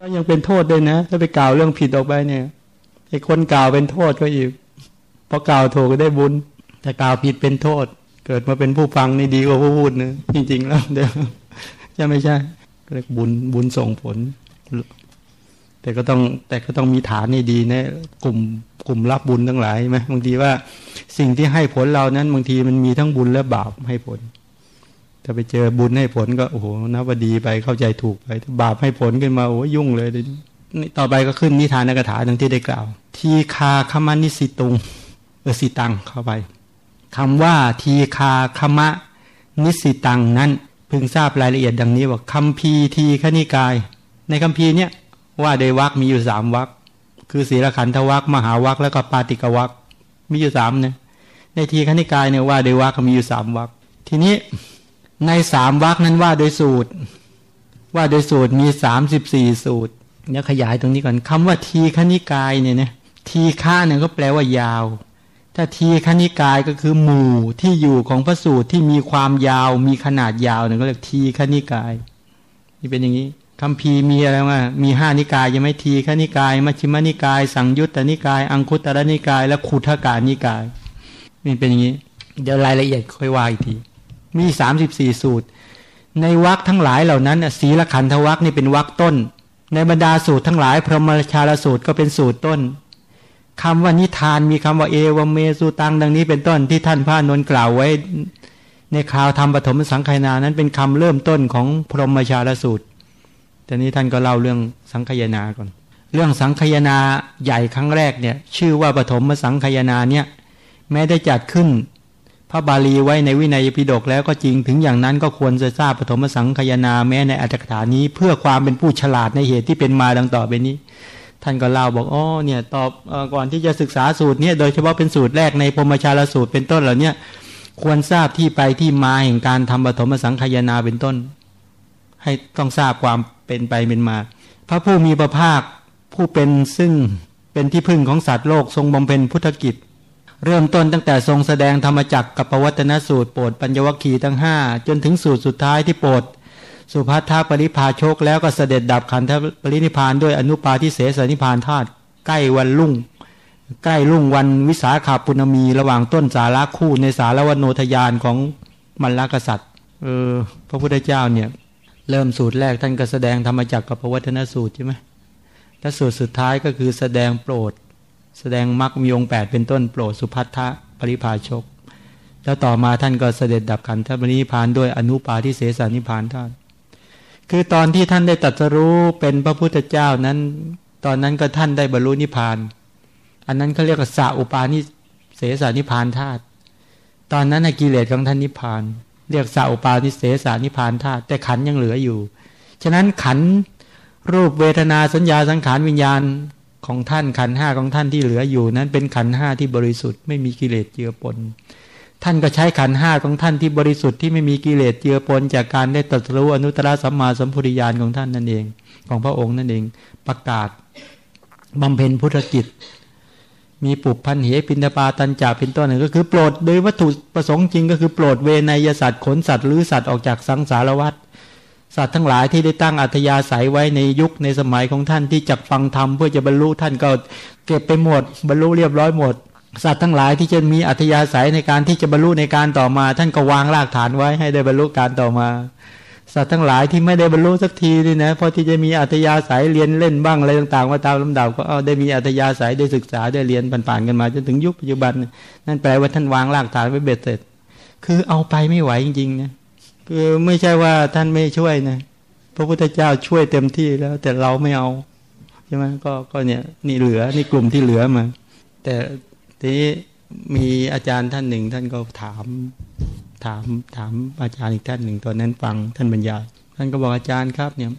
ก็ยังเป็นโทษด้วยนะ ถ้าไปกล่าวเรื่องผิดออกไปเนี่ยไอ้คนกล่าวเป็นโทษก็อีกพอกล่าวถูกก็ได้บุญแต่กล่าวผิดเป็นโทษ เกิดมาเป็นผู้ฟังนี่ดีกว่าผู้พูดนะจริง ๆ แล้วเดี๋ยวใช่ไม่ใช่เรียกบุญบุญส่งผล แต่ก็ต้องแต่ก็ต้องมีฐานนี่ดีนะกลุ่มกลุ่มรับบุญทั้งหลายไหมบางทีว่าสิ่งที่ให้ผลเรานั้นบางทีมันมีทั้งบุญและบาปให้ผล ถ้าไปเจอบุญให้ผลก็โอ้โหนับว่าดีไปเข้าใจถูกไปถ้าบาปให้ผลขึ้นมาโอ้ยุ่งเลยนี่ต่อไปก็ขึ้นนิทานกถาดังที่ได้กล่าว ทีคาคมานิสิตุงเออสิตังเข้าไปคำว่าทีคาคมะนิสิตังนั้นพึงทราบรายละเอียดดังนี้ว่าคำพีทีขณิกาย ในคำพีเนี้ยว่าโดยวักมีอยู่สามวักคือศีลขันธวักมหาวักแล้วก็ปาติกวักมีอยู่สามเนี่ยในทีขณิกายเนี่ยว่าโดยวักมีอยู่สามวักทีนี้ ในสามวักนั้นว่าโดยสูตร ว่าโดยสูตรมีสามสิบสี่สูตรเนี่ยขยายตรงนี้ก่อนคำว่าทีขณิกายเนี่ยนะทีฆาเนี่ยก็แปลว่ายาว ถ้าทีขณิกายก็คือหมู่ที่อยู่ของพระสูตรที่มีความยาว มีขนาดยาวเนี่ยก็เรียกทีขณิกาย นี่เป็นอย่างนี้คำพีมีอะไรว่ามีห้านิกายยังไม่ทีขณิกาย มัชฌิมานิกาย สังยุตตนิกาย อังคุตตรนิกาย และขุทกานิกายนี่เป็นอย่างนี้ เดี๋ยวรายละเอียดค่อยว่าอีกที มีสามสิบสี่สูตร ในวักทั้งหลายเหล่านั้นศีลขันธวักนี่เป็นวักต้น ในบรรดาสูตรทั้งหลาย พรหมชาลสูตรก็เป็นสูตรต้นคำว่านิทานมีคำว่าเอวเมสุตังดังนี้เป็นต้นที่ท่านพระนนกล่าวไว้ ในคราวทำปฐมสังขยานั้นเป็นคำเริ่มต้นของพรหมชาลสูตรแต่นี้ท่านก็เล่าเรื่องสังขยาก่อนเรื่องสังขยนาใหญ่ครั้งแรกเนี่ยชื่อว่าปฐมสังขยนาเนี่ยแม้ได้จัดขึ้น พระบาลีไว้ในวินัยปิฎกแล้วก็จริงถึงอย่างนั้นก็ควรจะทราบปฐมสังขยาแม้ในอัตถกถานี้ เพื่อความเป็นผู้ฉลาดในเหตุที่เป็นมาดังต่อไปนี้ ท่านก็เล่าบอกอ๋อเนี่ยตอบก่อนที่จะศึกษาสูตรเนี่ยโดยเฉพาะเป็นสูตรแรกในพรมชาลสูตรเป็นต้นเหล่านี้ควรทราบที่ไปที่มาแห่งการทำปฐมสังขยาเป็นต้น ให้ต้องทราบความเป็นไปเป็นมา พระผู้มีพระภาคผู้เป็นซึ่งเป็นที่พึ่งของสัตว์โลกทรงบำเพ็ญพุทธกิจ เริ่มต้นตั้งแต่ทรงแสดงธรรมจักรกับปวัตนสูตรโปรดปัญญวัคคีทั้งห้าจนถึงสูตรสุดท้ายที่โปรดสุภัทธาปริพาโชคแล้วก็เสด็จดับขันธปรินิพานด้วยอนุปาทิเสสนิพานธาตุใกล้วันรุ่ง ใกล้รุ่งวันวิสาขาปุณมีระหว่างต้นสาระคู่ในสารวโนทยานของมัลลกษัตริย์เออพระพุทธเจ้าเนี่ย เริ่มสูตรแรกท่านก็แสดงธรรมจักรกับปวัตนสูตรใช่ไหมและสูตรสุดท้ายก็คือแสดงโปรด แสดงมรรคมีองค์แปดเป็นต้นโปรดสุพัทธะปริภาชก แล้วต่อมาท่านก็เสด็จดับขันธปรินิพานด้วยอนุปาทิเสสนิพานท่าน คือตอนที่ท่านได้ตรัสรู้เป็นพระพุทธเจ้านั้น ตอนนั้นก็ท่านได้บรรลุนิพาน อันนั้นเขาเรียกว่าสาอุปานิเสสนิพานธาตุตอนนั้นกิเลสของท่านนิพาน เรียกสาอุปานิเสสนิพานธาตุแต่ขันยังเหลืออยู่ ฉะนั้นขันรูปเวทนาสัญญาสังขารวิญญาณ ของท่านขันห้าของท่านที่เหลืออยู่นั้นเป็นขันห้าที่บริสุทธิ์ไม่มีกิเลสเจือปน ท่านก็ใช้ขันห้าของท่านที่บริสุทธิ์ที่ไม่มีกิเลสเจือปน จากการได้ตรัสรู้อนุตตรสัมมาสัมพุทธญาณของท่านนั่นเอง ของพระองค์นั่นเองประกาศบำเพ็ญพุทธกิจ มีปุพันเหปินตปาตันจ่าเป็นต้นหนึ่งก็คือโปรดโดยวัตถุประสงค์จริงก็คือโปรดเวนยสัตว์ขนสัตว์หรือสัตว์ออกจากสังสารวัฏ สัตว์ทั้งหลายที่ได้ตั้งอัธยาศัยไว้ในยุคในสมัยของท่านที่จักฟังธรรมเพื่อจะบรรลุท่านก็เก็บไปหมด บรรลุเรียบร้อยหมด สัตว์ทั้งหลายที่จะมีอัธยาศัยในการที่จะบรรลุในการต่อมา ท่านก็วางรากฐานไว้ให้ได้บรรลุการต่อมา สัตว์ทั้งหลายที่ไม่ได้บรรลุสักทีนี่นะพอที่จะมีอัธยาศัยเรียนเล่นบ้างอะไรต่างๆมาตามลำดับก็เอาได้มีอัธยาศัยได้ศึกษาได้เรียนผ่านๆกันมาจนถึงยุคปัจจุบันนั่นแปลว่าท่านวางรากฐานไว้เบ็ดเสร็จ คือเอาไปไม่ไหวจริงๆนะ คือไม่ใช่ว่าท่านไม่ช่วยนะพระพุทธเจ้าช่วยเต็มที่แล้ว แต่เราไม่เอาใช่ไหมก็ก็เนี่ยนี่เหลือนี่กลุ่มที่เหลือมา แต่ทีนี้มีอาจารย์ท่านหนึ่ง ท่านก็ถาม ถามถามอาจารย์อีกท่านหนึ่งตอนนั้นฟังท่านบรรยายท่านก็บอกอาจารย์ครับเนี่ย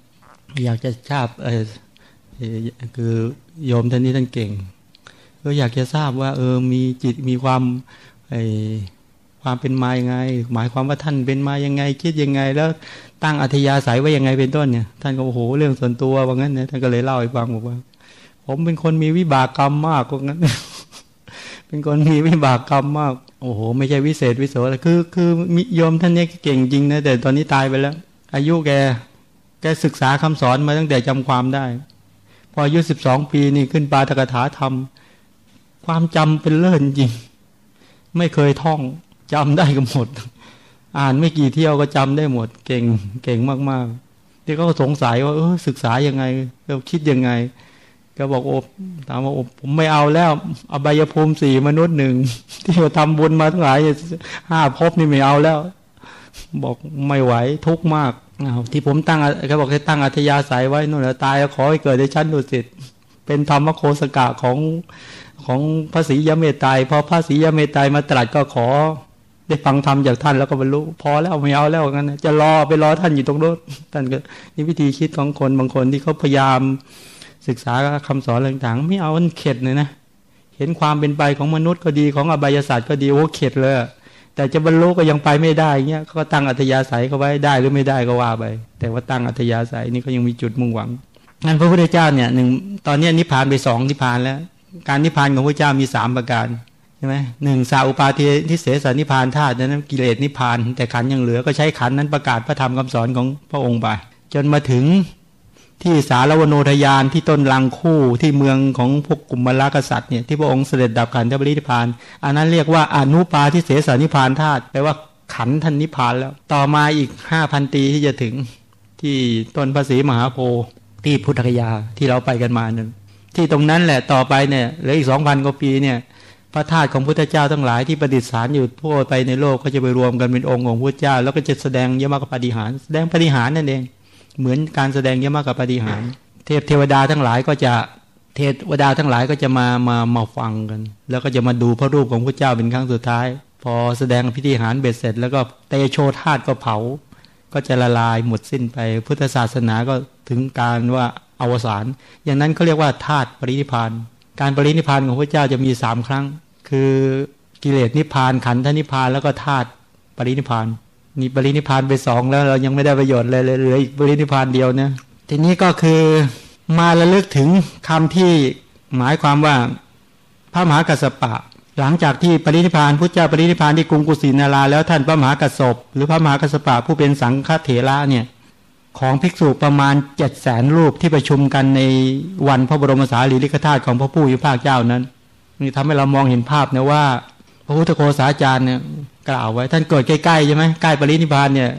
อยากจะทราบเออคือโยมท่านนี้ท่านเก่ง ก็อยากจะทราบว่า เออมีจิตมีความไอ ความเป็นมายังไง หมายความว่าท่านเป็นมายังไง คิดยังไง แล้วตั้งอัธยาศัยไว้ยังไงเป็นต้นเนี่ย ท่านก็โอ้โหเรื่องส่วนตัวว่างั้นเนี่ยท่านก็เลยเล่าให้ฟังบอกว่า ผมเป็นคนมีวิบากกรรมมากว่างั้น เป็นคนมีวิบากกรรมมาก โอ้โห ไม่ใช่วิเศษวิโสคือ คือมิยมท่านนี้เก่งจริงนะแต่ตอนนี้ตายไปแล้ว อายุแกแกศึกษาคำสอนมาตั้งแต่จำความได้ พออายุสิบสองปีนี่ขึ้นปาตกถาธรรม ความจำเป็นเลิศจริง ไม่เคยท่อง จำได้กันหมด อ่านไม่กี่เที่ยวก็จำได้หมด เก่งเก่งมากๆที่เขาสงสัยว่าเออศึกษายังไงเราคิดยังไง ก็บอกโอ้ถามว่าโอ้ผมไม่เอาแล้วอบายภูมิสี่มนุษย์หนึ่งที่มาทำบุญมาทั้งหลายห้าภพนี่ไม่เอาแล้ว บอกไม่ไหวทุกข์มากที่ผมตั้งเขาบอกให้ตั้งอัธยาศัยไว้นู่นแหละตายแล้วขอให้เกิดในชั้นดุสิตเป็นธรรมโคสกะของของพระศรียเมตไตรพอพระศรียเมตไตรมาตรัสก็ขอ ได้ฟังธรรมจากท่านแล้วก็บรรลุพอแล้วไม่เอาแล้วงั้นจะรอไปรอท่านอยู่ตรงนู้นท่านก็นี่วิธีคิดของคนบางคนที่เขาพยายามศึกษาคำสอนต่างๆ ไม่เอามันเข็ดเลยนะเห็นความเป็นไปของมนุษย์ก็ดีของอบายศาสตร์ก็ดีโอ้เข็ดเลยแต่จะบรรลุก็ยังไปไม่ได้เงี้ยก็ตั้งอัธยาศัยเขาไว้ได้หรือไม่ได้ก็ว่าไป แต่ว่าตั้งอัธยาศัยนี่ก็ยังมีจุดมุ่งหวังงั้นพระพุทธเจ้าเนี่ยหนึ่งตอนนี้นิพพานไปสองนิพพานแล้ว การนิพพานของพระเจ้ามีสามประการ ใช่ไหมหนึ่งสาอุปาทิทิเสสนิพานธาตุนั้นกิเลสนิพาน แต่ขันยังเหลือก็ใช้ขันนั้นประกาศพระธรรมคำสอนของพระองค์ไป จนมาถึงที่สารวโนทยานที่ต้นลังคู่ที่เมืองของพวกกลุ่มมลากษัตริย์เนี่ยที่พระองค์เสด็จดับขันธปรินิพาน อันนั้นเรียกว่าอนุปาทิเสสนิพานธาตุแปลว่าขันทันนิพานแล้ว ต่อมาอีกห้าพันปีที่จะถึงที่ต้นภาษีมหาโพธิ์ที่พุทธคยาที่เราไปกันมานั่นที่ตรงนั้นแหละต่อไปเนี่ยเหลืออีกสองพันกว่าปีเนี่ย พระธาตุของพุทธเจ้าทั้งหลายที่ประดิษฐานอยู่ทั่วไปในโลกก็จะไปรวมกันเป็นองค์ของพุทธเจ้า แล้วก็จะแสดงยมกปฏิหาร แสดงปฏิหารนั่นเอง เหมือนการแสดงยมกับปฏิหาร เทพเทวดาทั้งหลายก็จะเทวดาทั้งหลายก็จะมามามาฟังกัน แล้วก็จะมาดูพระรูปของพระเจ้าเป็นครั้งสุดท้าย พอแสดงพิธีหารเบ็ดเสร็จ แล้วก็เตโชธาตุก็เผา ก็จะละลายหมดสิ้นไป พุทธศาสนาก็ถึงการว่าอวสานอย่างนั้นเขาเรียกว่าธาตุปรินิพาน การปรินิพานของพระเจ้าจะมีสามครั้ง คือกิเลสนิพานขันธนิพานแล้วก็ธาตุปรินิพานนี่ปรินิพานไปสองแล้วเรายังไม่ได้ประโยชน์เลยเหลืออีกปรินิพานเดียวนะทีนี้ก็คือมาระลึกถึงคำที่หมายความว่าพระมหากัสปะ หลังจากที่ปรินิพานพุทธเจ้าปรินิพานที่กรุงกุสินาราแล้วท่านพระมหากัสปหรือพระมหากัสปะผู้เป็นสังฆเถระเนี่ย ของภิกษุประมาณเจ็ดแสนรูปที่ประชุมกันในวันพระบรมสารีริกธาตุของพระผู้ยุภาคเจ้านั้นนี่ทำให้เรามองเห็นภาพนะว่า พระพุทธโฆษาจารย์เนี่ยกล่าวไว้ ท่านเกิดใกล้ๆใช่ไหมใกล้ปรินิพานเนี่ย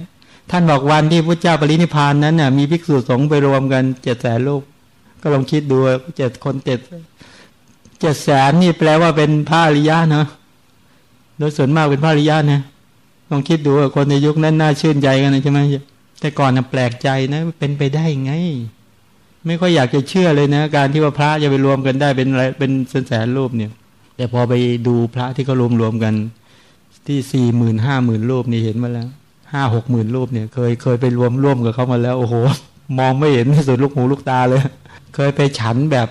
ท่านบอกวันที่พระเจ้าปรินิพานนั้นน่ยมีภิกษุสงฆ์ไปรวมกันเจ็ดแสนลูกก็ลองคิดดูเจ็ดคนเจ็ดเจ็ดแสนนี่แปลว่าเป็นพระอริยะเนาะโดยส่วนมากเป็นพระอริยะเนี่ยลองคิดดูคนในยุคนั้นน่าชื่นใจกันนะใช่ไหม แต่ก่อนนะแปลกใจนะ เป็นไปได้ไง ไม่ค่อยอยากจะเชื่อเลยนะ การที่ว่าพระจะไปรวมกันได้เป็นอะไรเป็นแสนรูปเนี่ย แต่พอไปดูพระที่เขารวมรวมกัน ที่สี่หมื่นห้าหมื่นรูปนี่เห็นมาแล้วห้าหกหมื่นรูปเนี่ย เคยเคยไปรวมร่วมกับเขามาแล้ว โอ้โห มองไม่เห็นสุดลูกหูลูกตาเลย เคยไปฉันแบบ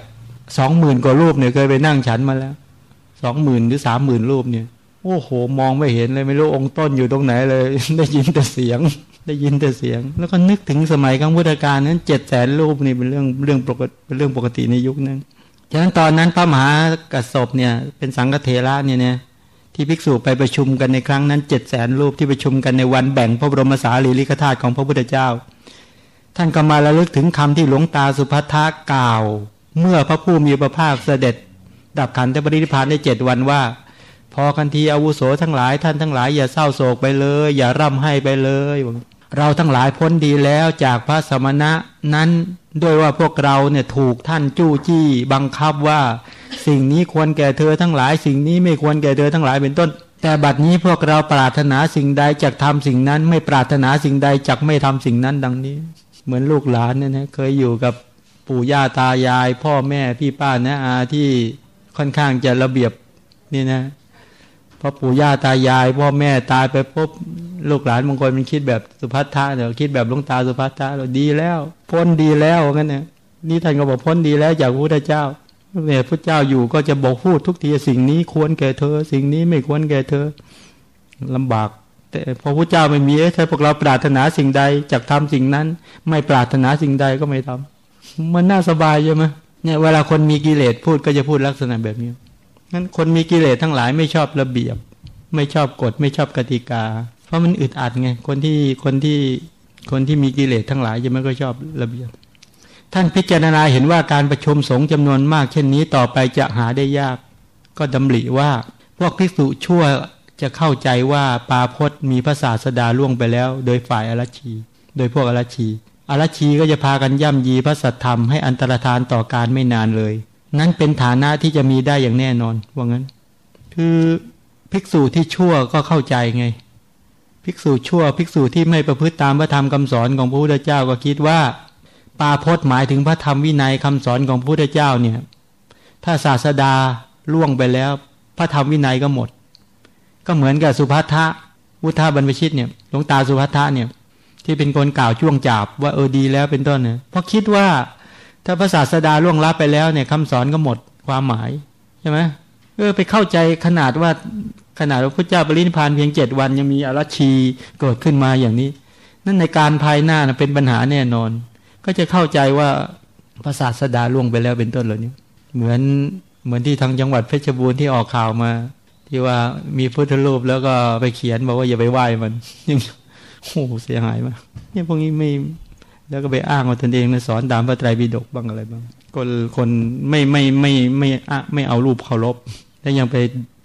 สองหมื่นกว่ารูปเนี่ยเคยไปนั่งฉันมาแล้วสองหมื่นหรือสามหมื่นรูปเนี่ย โอ้โห มองไม่เห็นเลยไม่รู้องค์ต้นอยู่ตรงไหนเลย ได้ยินแต่เสียง ได้ยินแต่เสียง แล้วก็นึกถึงสมัยกลางพุทธกาลนั้นเจ็ดแสนรูปนี่เป็นเรื่องเรื่องปกติเป็นเรื่องปกติในยุคนั้นฉะนั้นตอนนั้นพระมหากัสสปเนี่ยเป็นสังฆเทระเนี่ยเนี่ยที่ภิกษุไปประชุมกันในครั้งนั้นเจ็ดแสนรูปที่ประชุมกันในวันแบ่งพระบรมสารีริกธาตุของพระพุทธเจ้า ท่านก็มาระลึกถึงคำที่หลวงตาสุภัทกล่าว เมื่อพระผู้มีพระภาคเสด็จ ดับขันธปรินิพานในเจ็ดวันว่า พอกันทีอาวุโสทั้งหลายท่านทั้งหลายอย่าเศร้าโศกไปเลย อย่าร่ำให้ไปเลย เราทั้งหลายพ้นดีแล้วจากพระสมณะนั้นด้วยว่าพวกเราเนี่ยถูกท่านจู้จี้บังคับว่า สิ่งนี้ควรแก่เธอทั้งหลาย สิ่งนี้ไม่ควรแก่เธอทั้งหลายเป็นต้น แต่บัดนี้พวกเราปรารถนาสิ่งใดจากทำสิ่งนั้น ไม่ปรารถนาสิ่งใดจากไม่ทำสิ่งนั้นดังนี้ เหมือนลูกหลานเนี่ยนะเคยอยู่กับปู่ย่าตายาย พ่อแม่พี่ป้านะอาที่ค่อนข้างจะระเบียบนี่นะ พอปู่ย่าตายายพ่อแม่ตายไปปุ๊บลูกหลานบางคนมันคิดแบบสุภัททะเนี่ยคิดแบบลุงตาสุภัททะเราดีแล้ว พ้นดีแล้วงั้นเนี่ยนี่ท่านก็บอกพ้นดีแล้วจากพระพุทธเจ้าเนี่ยพระเจ้าอยู่ก็จะบอกพูดทุกทีสิ่งนี้ควรแก่เธอ สิ่งนี้ไม่ควรแก่เธอลำบาก แต่พอพระเจ้าไม่มีถ้าพวกเราปรารถนาสิ่งใดจากทำสิ่งนั้น ไม่ปรารถนาสิ่งใดก็ไม่ทำมันน่าสบายใช่ไหมเนี่ยเวลาคนมีกิเลสพูดก็จะพูดลักษณะแบบนี้ งั้นคนมีกิเลสทั้งหลายไม่ชอบระเบียบ ไม่ชอบกฎไม่ชอบกติกา เพราะมันอึดอัดไงคนที่คนที่คนที่มีกิเลสทั้งหลายจะไม่ก็ชอบระเบียบ ท่านพิจารณาเห็นว่าการประชุมสงฆ์จำนวนมาก เช่นนี้ต่อไปจะหาได้ยาก ก็ดำริว่า พวกภิกษุชั่วจะเข้าใจว่าปาพศมีพระศาสดาล่วงไปแล้ว โดยฝ่ายอรชี โดยพวกอรชีอรชีก็จะพากันย่ำยีพระสัทธรรมให้อันตรธานต่อการไม่นานเลย นั้นเป็นฐานะที่จะมีได้อย่างแน่นอนว่างั้น คือภิกษุที่ชั่วก็เข้าใจไง ภิกษุชั่ว ภิกษุที่ไม่ประพฤติตามพระธรรมคำสอนของพระพุทธเจ้าก็คิดว่า ปาพจน์หมายถึงพระธรรมวินัยคำสอนของพระพุทธเจ้าเนี่ย ถ้าศาสดาล่วงไปแล้ว พระธรรมวินัยก็หมด ก็เหมือนกับสุภัททะวุฒาบรรพชิตเนี่ยหลวงตาสุภัททะเนี่ย ที่เป็นคนกล่าวช่วงจาบว่าเออดีแล้วเป็นต้นเนี่ยเพราะคิดว่า ถ้าพระศาสดาล่วงลับไปแล้วเนี่ยคำสอนก็หมดความหมายใช่ไหมเออไปเข้าใจขนาดว่าขนาดพระพุทธเจ้าปรินิพานเพียงเจ็ดวันยังมีอรชีเกิดขึ้นมาอย่างนี้ นั่นในการภายหน้านะเป็นปัญหาแน่นอน ก็จะเข้าใจว่าพระศาสดาล่วงไปแล้วเป็นต้นเหล่านี้เหมือนเหมือนที่ทางจังหวัดเพชรบูรณ์ที่ออกข่าวมา ที่ว่ามีพุทธรูปแล้วก็ไปเขียนบอกว่าอย่าไปไหว้มันยังโอ้เสียหายมากเนี่ยพวกนี้ไม่ แล้วก็ไปอ้างว่าตนเองนะสอนตามพระไตรปิฎกบ้างอะไรบ้างคนคนไม่ไม่ไม่ไม่ไม่เอารูปเคารพแล้วยังไป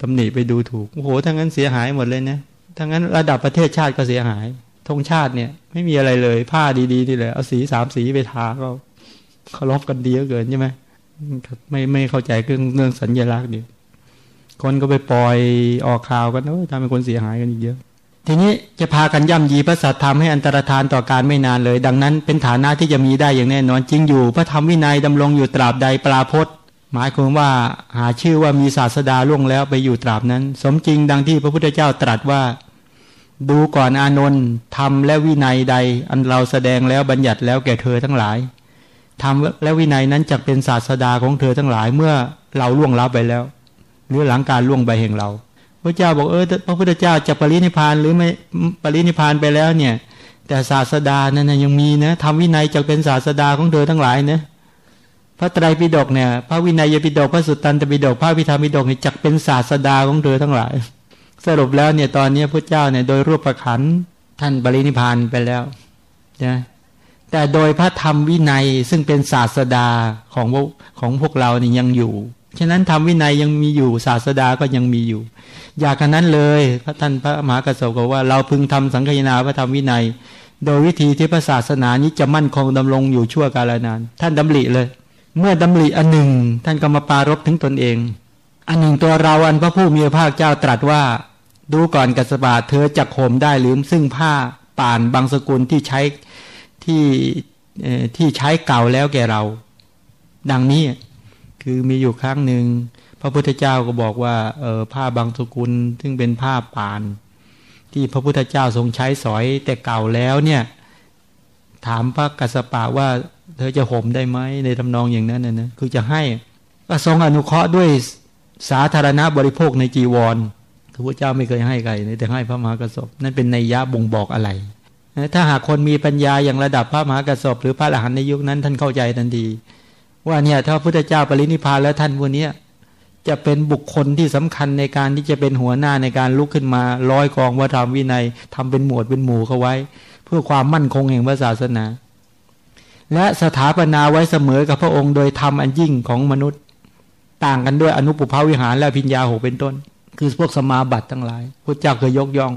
ตำหนิไปดูถูกโอ้โหทั้งนั้นเสียหายหมดเลยนะทั้งนั้นระดับประเทศชาติก็เสียหายธงชาติเนี่ย ไม่มีอะไรเลย ผ้าดีๆนี่แหละเอาสีสามสีไปทาก็เคารพกันดีเกินใช่ไหมไม่ไม่เข้าใจเรื่องเรื่องสัญญลักษณ์นี่คนก็ไปปล่อยออกข่าวกันโอ้ทำให้คนเสียหายกันอีกเยอะ ทีนี้จะพากันย่ำยีพระสัทธรรมให้อันตรธานต่อการไม่นานเลย ดังนั้นเป็นฐานะที่จะมีได้อย่างแน่นอนจริงอยู่ พระธรรมวินัยดำรงอยู่ตราบใดปราพจน์หมายความว่าหาชื่อว่ามีศาสดาล่วงแล้วไปอยู่ตราบนั้น สมจริงดังที่พระพุทธเจ้าตรัสว่า ดูก่อนอานนท์ทำและวินัยใด อันเราแสดงแล้วบัญญัติแล้วแก่เธอทั้งหลายทำและวินัยนั้นจะเป็นศาสดาของเธอทั้งหลายเมื่อเราล่วงลับไปแล้ว หรือหลังการล่วงไปแห่งเรา พระเจ้าบอกเออพระพุทธเจ้าจะปรินิพานหรือไม่ปรินิพานไปแล้วเนี่ย แต่ศาสดานั้นยังมีนะทำวินัยจะเป็นศาสดาของเธอทั้งหลายนะพระไตรปิฎกเนี่ย พระวินัยปิฎกพระสุตตันตปิฎกพระวิธรรมปิฎกเนี่ยจักเป็นศาสดาของเธอทั้งหลาย สรุปแล้วเนี่ยตอนนี้พระเจ้าเนี่ยโดยรูปประคันท่านบริณิพานไปแล้วนะแต่โดยพระธรรมวินัยซึ่งเป็นศาสดาของของพวกเราเนี่ยยังอยู่ ฉะนั้นธรรมวินัยยังมีอยู่ศาสดาก็ยังมีอยู่ อยากกันนั้นเลยพระท่านพระมหากระสบบอกว่าเราพึงทำสังฆนาพระธรรมวินัย โดยวิธีที่พระศาสนานี้จะมั่นคงดำรงอยู่ชั่วกาลนาน ท่านดำริเลย เมื่อดำริอันหนึ่ง ท่านก็มาปารบถึงตนเอง อันหนึ่งตัวเราอันพระผู้มีพระภาคเจ้าตรัสว่า ดูก่อนกัสบาเธอจะข่มได้หรือซึ่งผ้าป่านบางสกุลที่ใช้ที่ที่ใช้เก่าแล้วแก่เรา ดังนี้ คือมีอยู่ครั้งหนึ่งพระพุทธเจ้าก็บอกว่าเออผ้าบางสกุลซึ่งเป็นผ้าป่าน ที่พระพุทธเจ้าทรงใช้สอยแต่เก่าแล้วเนี่ย ถามพระกัสสปะว่า เธอจะห่มได้ไหมในทำนองอย่างนั้นนะนะคือจะให้ก็ทรงอนุเคราะห์ด้วยสาธารณบริโภคในจีวรพระพุทธเจ้าไม่เคยให้ใครแต่ให้พระมหากระสบนั่นเป็นในยะบ่งบอกอะไรถ้าหากคนมีปัญญาอย่างระดับพระมหากระสบหรือพระอรหันต์ในยุคนั้นท่านเข้าใจทันที ว่าเนี่ยถ้าพระพุทธเจ้าปรินิพานแล้วท่านวันนี้จะเป็นบุคคลที่สำคัญในการที่จะเป็นหัวหน้าในการลุกขึ้นมาร้อยกองว่าทำวินัยทำเป็นหมวดเป็นหมู่เขาไว้ เพื่อความมั่นคงแห่งศาสนา และสถาปนาไว้เสมอกับพระองค์โดยธรรมอันยิ่งของมนุษย์ ต่างกันด้วยอนุปุภาวิหารและพิญญาหกเป็นต้น คือพวกสมาบัติทั้งหลายพระเจ้าเคยยกย่อง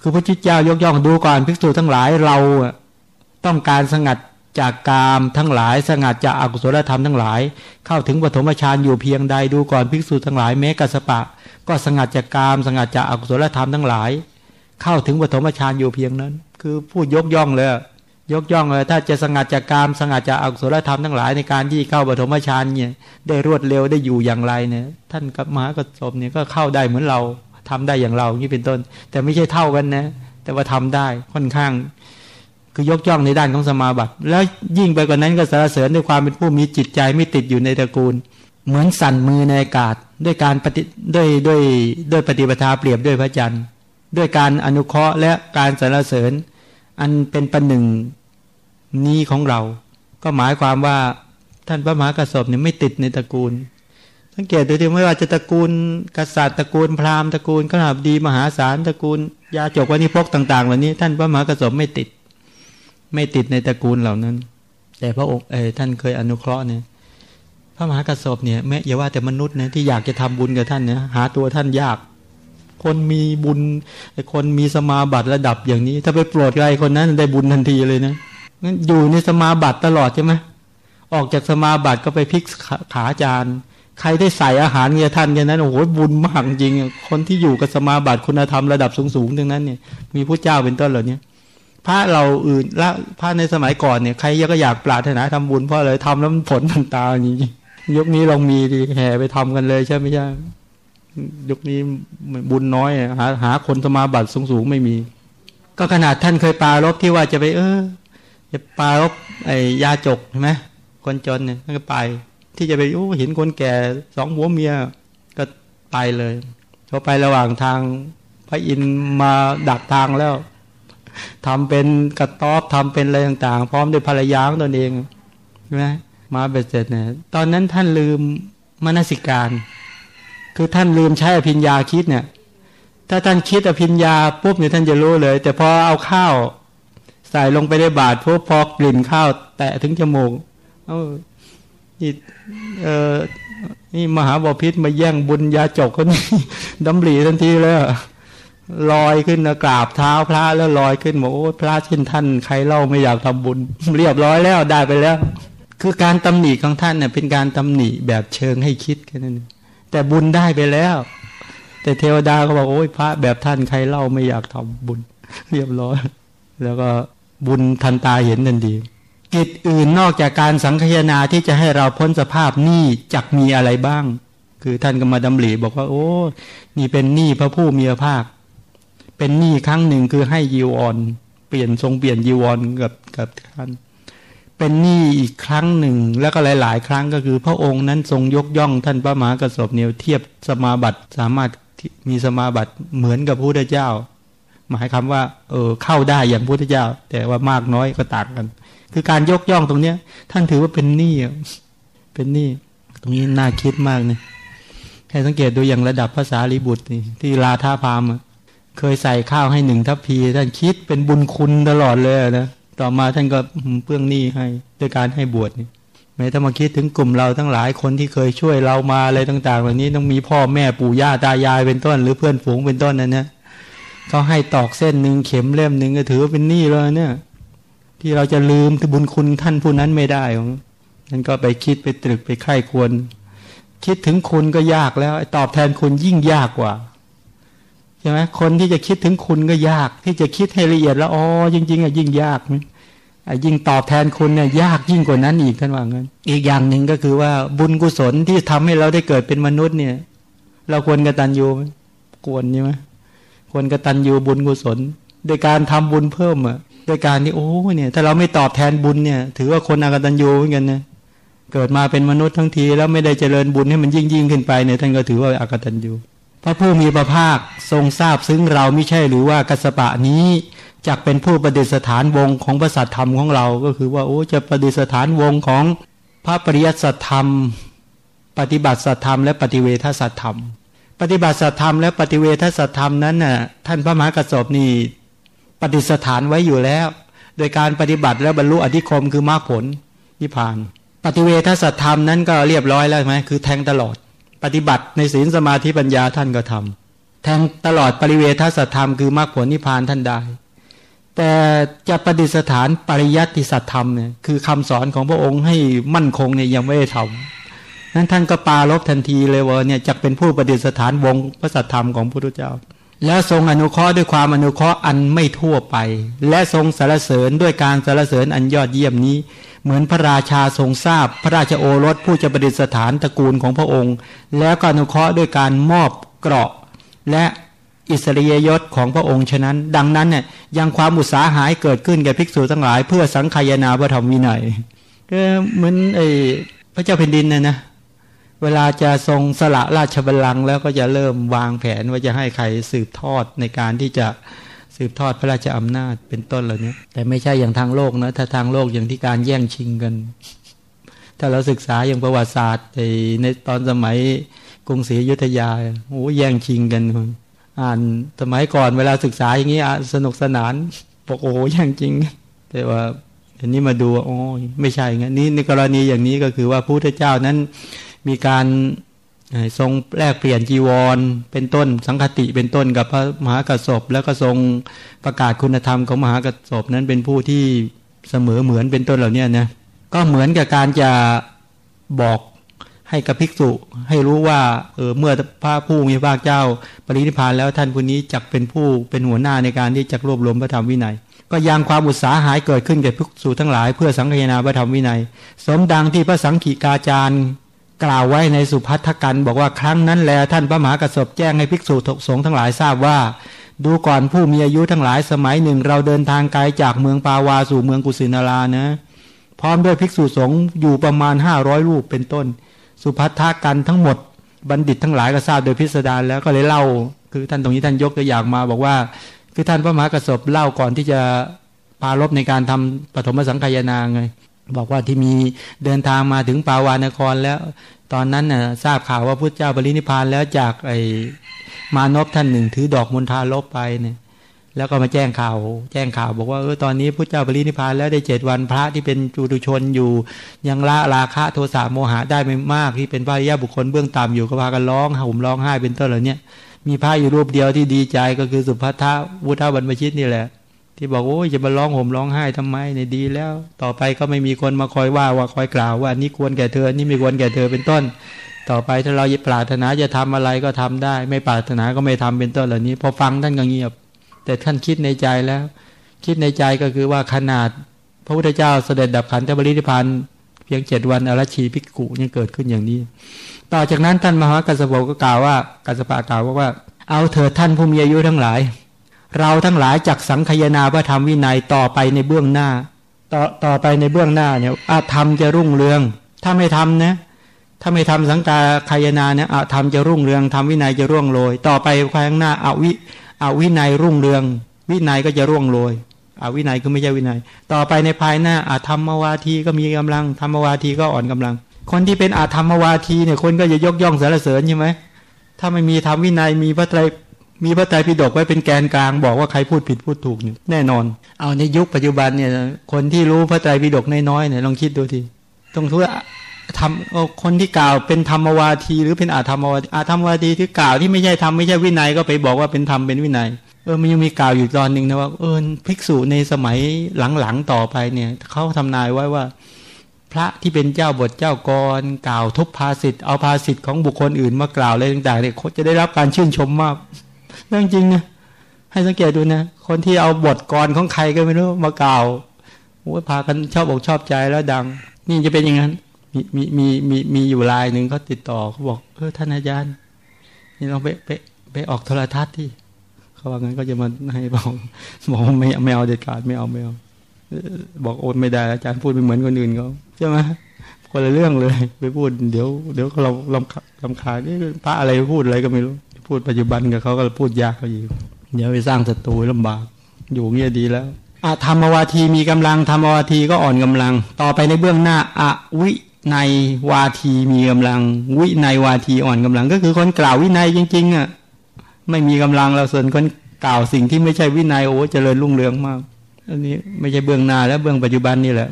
คือพระจิตเจ้ายกย่องดูก่อนภิกษุทั้งหลายเราต้องการสงัด จากกามทั้งหลาย สงัดจากอากุศลธรรมทั้งหลาย เข้าถึงปฐมฌานอยู่เพียงใดดูก่อนภิกษุทั้งหลายแม้กัสปะ ก็สงัดจากกาม สงัดจากอากุศลธรรมทั้งหลาย เข้าถึงปฐมฌานอยู่เพียงนั้น คือพูดยกย่องเลย ยกย่องเลยถ้าจะสงัดจากกาม สงัดจากอกุศลธรรมทั้งหลายในการที่เข้าปฐมฌานเนี่ยได้รวดเร็วได้อยู่อย่างไรเนี่ยท่านกับมหากระสบเนี่ยก็เข้าได้เหมือนเราทำได้อย่างเรานี่เป็นต้น แต่ไม่ใช่เท่ากันนะ แต่ว่าทำได้ค่อนข้าง คือยกย่องในด้านของสมาบัติ แล้วยิ่งไปกว่านั้นก็สรรเสริญด้วยความเป็นผู้มีจิตใจไม่ติดอยู่ในตระกูล เหมือนสั่นมือในอากาศ ด้วยการปฏิด้วยด้วยด้วยปฏิปทาเปรียบด้วยพระจันทร์ ด้วยการอนุเคราะห์และการสรรเสริญ อันเป็นประหนึ่งนี้ของเรา ก็หมายความว่าท่านพระมหากระสบเนี่ยไม่ติดในตระกูล สังเกตดูที่ไม่ว่าจะตระกูลกษัตริย์ตระกูลพราหมณ์ตระกูลขนาบดีมหาศาลตระกูลยาจกวันิพกต่าง ๆ เหล่านี้ ท่านพระมหากระสบไม่ติด ไม่ติดในตระกูลเหล่านั้น แต่พระองค์เอท่านเคยอนุเคราะห์เนี่ยพระมหากระสบเนี่ยแม้อย่าว่าแต่มนุษย์นะที่อยากจะทำบุญกับท่านเนี่ยหาตัวท่านยาก คนมีบุญคนมีสมาบัติระดับอย่างนี้ ถ้าไปโปรดใครคนนั้นได้บุญทันทีเลยนะงั้นอยู่ในสมาบัติตลอดใช่ไหมออกจากสมาบัติก็ไปพลิกขาจานใครได้ใส่อาหารเงี้ยท่านแค่นั้นโอ้โหบุญมากจริง คนที่อยู่กับสมาบัติคุณธรรมระดับสูงๆทั้งนั้นเนี่ยมีพระเจ้าเป็นต้นเหล่านี้ พระเราอื่นละพระในสมัยก่อนเนี่ยใครก็อยากปรารถนาทำบุญเพราะอะไรทำแล้วมันผลมันตาอย่างนี้ยกนี้ลองมีดีแห่ไปทำกันเลยใช่ไหมใช่ยกนี้บุญน้อยหาหาคนสมาบัติสูงๆไม่มี ก็ขนาดท่านเคยปารบที่ว่าจะไป เออจะปารบไอ้ยาจกใช่ไหมคนจนเนี่ยท่านก็ไป ที่จะไปโอ้เห็นคนแก่สองหัวเมียก็ไปเลยพอไประหว่างทางพระอินมาดักทางแล้ว ทำเป็นกระต๊อบทำเป็นอะไรต่างๆ พร้อมด้วยภรรยาของตนเองใช่ไหมมาเบ็ดเสร็จเนี่ยตอนนั้นท่านลืมมนสิการ คือท่านลืมใช้อภิญญาคิดเนี่ย ถ้าท่านคิดอภิญญาปุ๊บเนี่ยท่านจะรู้เลย แต่พอเอาข้าวใส่ลงไปในบาตรปุ๊บพอกลิ่นข้าวแตะถึงจมูกเออนี่เออนี่มหาบาพิษมาแย่งบุญยาจกก็นี่ดำหลีทันทีเลย ลอยขึ้นนะกราบเท้าพระแล้วลอยขึ้นบอกโอ้พระเช่นท่านใครเล่าไม่อยากทำบุญ เรียบร้อยแล้วได้ไปแล้ว คือการตำหนิของท่านเนี่ยเป็นการตำหนิแบบเชิงให้คิดแค่นั้นแต่บุญได้ไปแล้ว แต่เทวดาก็บอกโอ้ยพระแบบท่านใครเล่าไม่อยากทำบุญ เรียบร้อย แล้วก็บุญทันตาเห็นทันทีกิจอื่นนอกจากการสังคยนาที่จะให้เราพ้นสภาพหนี้จักมีอะไรบ้าง คือท่านก็มาดำริบอกว่า โอ้นี่เป็นหนี้พระผู้มีพระภาค เป็นหนี้ครั้งหนึ่งคือให้ยิวออน เปลี่ยนทรงเปลี่ยนยิวออนกับกับท่านเป็นหนี้อีกครั้งหนึ่ง แล้วก็หลาย ๆ ครั้งก็คือ พระองค์นั้นทรงยกย่องท่านพระมหากระสบเนียวเทียบสมาบัติสามารถมีสมาบัติเหมือนกับพระพุทธเจ้า หมายคำว่าเออเข้าได้อย่างพระพุทธเจ้า แต่ว่ามากน้อยก็ต่างกัน คือการยกย่องตรงเนี้ย ท่านถือว่าเป็นหนี้เป็นหนี้ตรงนี้น่าคิดมากเนี่ยให้สังเกตดูอย่างระดับภาษาลิบุตรนี่ที่ลาท่าพาม เคยใส่ข้าวให้หนึ่งทัพพีท่านคิดเป็นบุญคุณตลอดเลยนะต่อมาท่านก็เพื่องหนี้ให้ด้วยการให้บวชนี่แม้ถ้ามาคิดถึงกลุ่มเราทั้งหลายคนที่เคยช่วยเรามาอะไรต่างๆเหล่านี้ต้องมีพ่อแม่ปู่ย่าตายายเป็นต้น หรือเพื่อนฝูงเป็นต้นนั่นนะเขาให้ตอกเส้นหนึ่งเข็มเล่มหนึ่งก็ถือว่าเป็นหนี้เลยเนี่ย ที่เราจะลืมบุญคุณท่านผู้นั้นไม่ได้ของนั่นก็ไปคิดไปตรึกไปใคร่ควร คิดถึงคุณก็ยากแล้วตอบแทนคุณยิ่งยากกว่า ช่ไหมคนที่จะคิดถึงคุณก็ยาก ที่จะคิดให้ละเอียดแล้วอ๋อจริง ๆอะยิ่งยากไอ้ยิ่งตอบแทนคุณเนี่ยยากยิ่งกว่านั้นอีกท่านว่างั้นอีกอย่างหนึ่งก็คือว่าบุญกุศลที่ทำให้เราได้เกิดเป็นมนุษย์เนี่ย เราควรกระตันยูไหมควรใช่ไหมควรกระตันยูบุญกุศลโดยการทำบุญเพิ่มอะด้วยการที่โอ้เนี่ยถ้าเราไม่ตอบแทนบุญเนี่ย ถือว่าคนอกตัญญูเหมือนกันนะเกิดมาเป็นมนุษย์ทั้งที แล้วไม่ได้เจริญบุญให้มันยิ่งยิ่งขึ้นไปเนี่ยท่านก็ถือว่าอากตัญญู พระผู้มีพระภาคทรงทราบซึ่งเราไม่ใช่หรือว่ากัสปะนี้จักเป็นผู้ประดิษฐานวงของพระสัทธรรมของเราก็คือว่าโอ้จะประดิษฐานวงของพระปริยัติสัทธรรม ปฏิบัติสัทธรรมและปฏิเวทสัทธรรม ปฏิบัติสัทธรรมและปฏิเวทสัทธรรมนั้นน่ะท่านพระมหากระสบนี่ปฏิสถานไว้อยู่แล้ว โดยการปฏิบัติแล้วบรรลุอธิคมคือมรรคผลนิพพาน ปฏิเวทสัตธรรมนั้นก็เรียบร้อยแล้วใช่ไหมคือแทงตลอด ปฏิบัติในศีลสมาธิปัญญาท่านก็ทำแทงตลอดปริเวทสัตธรรมคือมรรคผลนิพพานท่านได้ แต่จะปฏิสถานปริยัติสัตธรรมเนี่ยคือคำสอนของพระองค์ให้มั่นคงเนี่ยยังไม่ได้ทำนั้นท่านก็ปาลบทันทีเลยว่าเนี่ยจะเป็นผู้ปฏิสถานวงพระสัตธรรมของพระพุทธเจ้า แล้วทรงอนุเคราะห์ด้วยความอนุเคราะห์อันไม่ทั่วไป และทรงสารเสริญด้วยการสารเสริญอันยอดเยี่ยมนี้ เหมือนพระราชาทรงทราบ พระราชโอรสผู้จะประดิษฐานตระกูลของพระองค์ แล้วก็อนุเคราะห์ด้วยการมอบเกราะ และอิสริยยศของพระองค์ฉะนั้น ดังนั้นเนี่ยยังความอุตสาหายเกิดขึ้นแก่ภิกษุทั้งหลาย เพื่อสังขยาพระธรรมวินัยก็เหมือนไอ้พระเจ้าแผ่นดินนะนะเวลาจะทรงสละราชบัลลังก์แล้วก็จะเริ่มวางแผนว่าจะให้ใครสืบทอดในการที่จะ สืบทอดพระราชอำนาจเป็นต้นเหล่านี้แต่ไม่ใช่อย่างทางโลกนะถ้าทางโลกอย่างที่การแย่งชิงกัน ถ้าเราศึกษาอย่างประวัติศาสตร์ในตอนสมัยกรุงศรีอยุธยาโอ้แย่งชิงกันอ่านสมัยก่อนเวลาศึกษาอย่างนี้สนุกสนานบอกโอ้แย่งจริง แต่ว่าอันนี้มาดูอ๋อไม่ใช่งั้นนี่ในกรณีอย่างนี้ก็คือว่าพระพุทธเจ้านั้นมีการ ทรงแลกเปลี่ยนจีวร เป็นต้นสังคติเป็นต้นกับพระมหากระสบแล้วก็ทรงประกาศคุณธรรมของมหากระสบนั้นเป็นผู้ที่เสมอเหมือนเป็นต้นเหล่านี้นะก็เหมือนกับการจะบอกให้กับภิกษุให้รู้ว่าเออเมื่อพระผู้มีพระเจ้า ปรินิพานแล้วท่านผู้นี้จักเป็นผู้เป็นหัวหน้าในการที่จะรวบรวมพระธรรมวินัย ก็ยังความอุตสาหายเกิดขึ้นแก่ภิกษุทั้งหลาย เพื่อสังเกนาพระธรรมวินัย สมดังที่พระสังขีกาจารย์ กล่าวไว้ในสุพัทธกัน บอกว่าครั้งนั้นแลท่านพระมหากระสบแจ้งให้ภิกษุสงฆ์ทั้งหลายทราบว่า ดูก่อนผู้มีอายุทั้งหลายสมัยหนึ่ง เราเดินทางไกลจากเมืองปาวาสู่เมืองกุสินารานะ พร้อมด้วยภิกษุสงฆ์อยู่ประมาณห้าร้อยรูปเป็นต้น สุพัทธกันทั้งหมด บัณฑิตทั้งหลายก็ทราบโดยพิสดารแล้วก็เลยเล่า คือท่านตรงนี้ท่านยกตัวอย่างมาบอกว่า คือท่านพระมหากระสบเล่าก่อนที่จะปารบในการทำปฐมสังขยาไง บอกว่าที่มีเดินทางมาถึงปาวานครแล้ว ตอนนั้นน่ะทราบข่าวว่าพุทธเจ้าปรินิพานแล้วจากไอ้มานพท่านหนึ่งถือดอกมณฑาลบไปเนี่ย แล้วก็มาแจ้งข่าว แจ้งข่าว บอกว่าเออตอนนี้พุทธเจ้าปรินิพานแล้วได้เจ็ดวันพระที่เป็นจุตุชนอยู่ ยังละราคะโทสะโมหะได้ไม่มากที่เป็นพระยาบุคคลเบื้องต่ำอยู่ก็พากันร้องห่มร้องไห้เป็นต้นเหล่านี้มีพระอยู่รูปเดียวที่ดีใจก็คือสุภัททวุฒบรรพชิตนี่แหละ ที่บอกโอ้ยจะมาร้องห่มร้องไห้ทำไมเนี่ยดีแล้ว ต่อไปก็ไม่มีคนมาคอยว่าว่าคอยกล่าวว่านี่ควรแก่เธอนี่ไม่ควรแก่เธอเป็นต้น ต่อไปถ้าเราปรารถนาจะทำอะไรก็ทำได้ ไม่ปรารถนาก็ไม่ทำเป็นต้นเหล่านี้ พอฟังท่านก็เงียบ แต่ท่านคิดในใจแล้ว คิดในใจก็คือว่าขนาด พระพุทธเจ้าเสด็จดับขันธบริธิพันธ์เพียงเจ็ดวันอรชีพิกุยังเกิดขึ้นอย่างนี้ ต่อจากนั้นท่านมหากัสสปก็กล่าวว่ากัสสปะกล่าวว่าเอาเถิดท่านผู้มีอายุทั้งหลาย เราทั้งหลายจักสังคยนาพระธรรมวินัยต่อไปในเบื้องหน้า ต่อต่อไปในเบื้องหน้าเนี่ยอาธรรมจะรุ่งเรือง ถ้าไม่ทำนะถ้าไม่ทำสังกาคายนาเนี่ยอาธรรมจะรุ่งเรืองทำวินัยจะร่วงโรยต่อไปข้างหน้าอาวิอาวินัยรุ่งเรือง วินัยก็จะร่วงโรยอาวินัยก็ไม่ใช่วินัย ต่อไปในภายหน้าอาธรรมวาทีก็มีกำลังธรรมวาทีก็อ่อนกำลัง คนที่เป็นอาธรรมวาทีเนี่ยคนก็จะยกย่องสรรเสริญใช่ไหมถ้าไม่มีธรรมวินัยมีพระไตร มีพระไตรปิฎกไว้เป็นแกนกลางบอกว่าใครพูดผิดพูดถูกเนี่แน่นอน เอาในยุคปัจจุบันเนี่ยคนที่รู้พระไตรปิฎกน้อยๆเนี่ยลองคิดดูทีต้องทุกทำคนที่กล่าวเป็นธรรมวาที หรือเป็นอาธรรมวาทีอาธรรมวาทีที่กล่าวที่ไม่ใช่ธรรมไม่ใช่วินัยก็ไปบอกว่าเป็นธรรมเป็นวินัยเออมันยังมีกล่าวอยู่ตอนหนึ่งนะว่าเออภิกษุในสมัยหลังๆต่อไปเนี่ยเขาทำนายไว้ว่า พระที่เป็นเจ้าบทเจ้ากรกล่าวทุบภาษิตเอาภาษิตของบุคคลอื่นมากล่าวอะไรต่างๆเนี่ยจะได้รับการชื่นชมมาก เรื่องจริงนะให้สังเกตดูนะ คนที่เอาบทกรของใครก็ไม่รู้มากล่าวโอ้พากันชอบอกชอบใจแล้วดัง นี่จะเป็นอย่างนั้น มีมีมีมีมีอยู่ลายหนึ่งเขาติดต่อเขาบอกเออท่านอาจารย์นี่ลองไปไปไปออกโทรทัศน์ที่เขาว่างั้นก็จะมาให้บอกบอกไม่ไม่เอาเด็ดขาดไม่เอาไม่เอาบอกโอนไม่ได้อาจารย์พูดไม่เหมือนคนอื่นเขาใช่ไหมคนละเรื่องเลย ไปพูด เดี๋ยวเดี๋ยวเราลำลำคานี่พระอะไรพูดอะไรก็ไม่รู้ พูดปัจจุบันกับเขาก็พูดยากเขาอยู่เดี๋ยวไปสร้างศัตรูลำบาก อยู่เงี้ยดีแล้วอะธรรมวาทีมีกำลังธรรมวาทีก็อ่อนกำลัง ต่อไปในเบื้องหน้าอะวิในวาทีมีกำลัง วิในวาทีอ่อนกำลัง ก็คือคนกล่าววินัยจริงๆอะไม่มีกำลังเราส่วนคนกล่าวสิ่งที่ไม่ใช่วินัยโอ้เจริญรุ่งเรืองมากอันนี้ไม่ใช่เบื้องหน้าแล้วเบื้องปัจจุบันนี่แหละ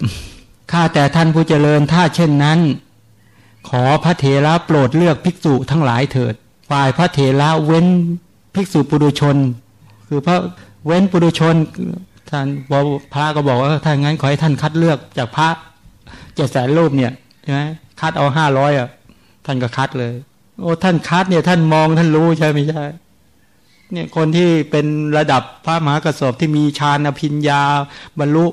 ข้าแต่ท่านผู้เจริญถ้าเช่นนั้น ขอพระเถระโปรดเลือกภิกษุทั้งหลายเถิด ฝ่ายพระเถระเว้นภิกษุปุถุชน คือพระเว้นปุถุชนท่านพระก็บอกว่าถ้างั้นขอให้ท่านคัดเลือกจากพระเจ็ดแสนรูปเนี่ยใช่ไหมคัดเอาห้าร้อยอะท่านก็คัดเลย โอ้ท่านคัดเนี่ย ท่านมองท่านรู้ใช่ไม่ใช่เนี่ยคนที่เป็นระดับพระมหากระสอบที่มีฌานพิญญา บรรลุ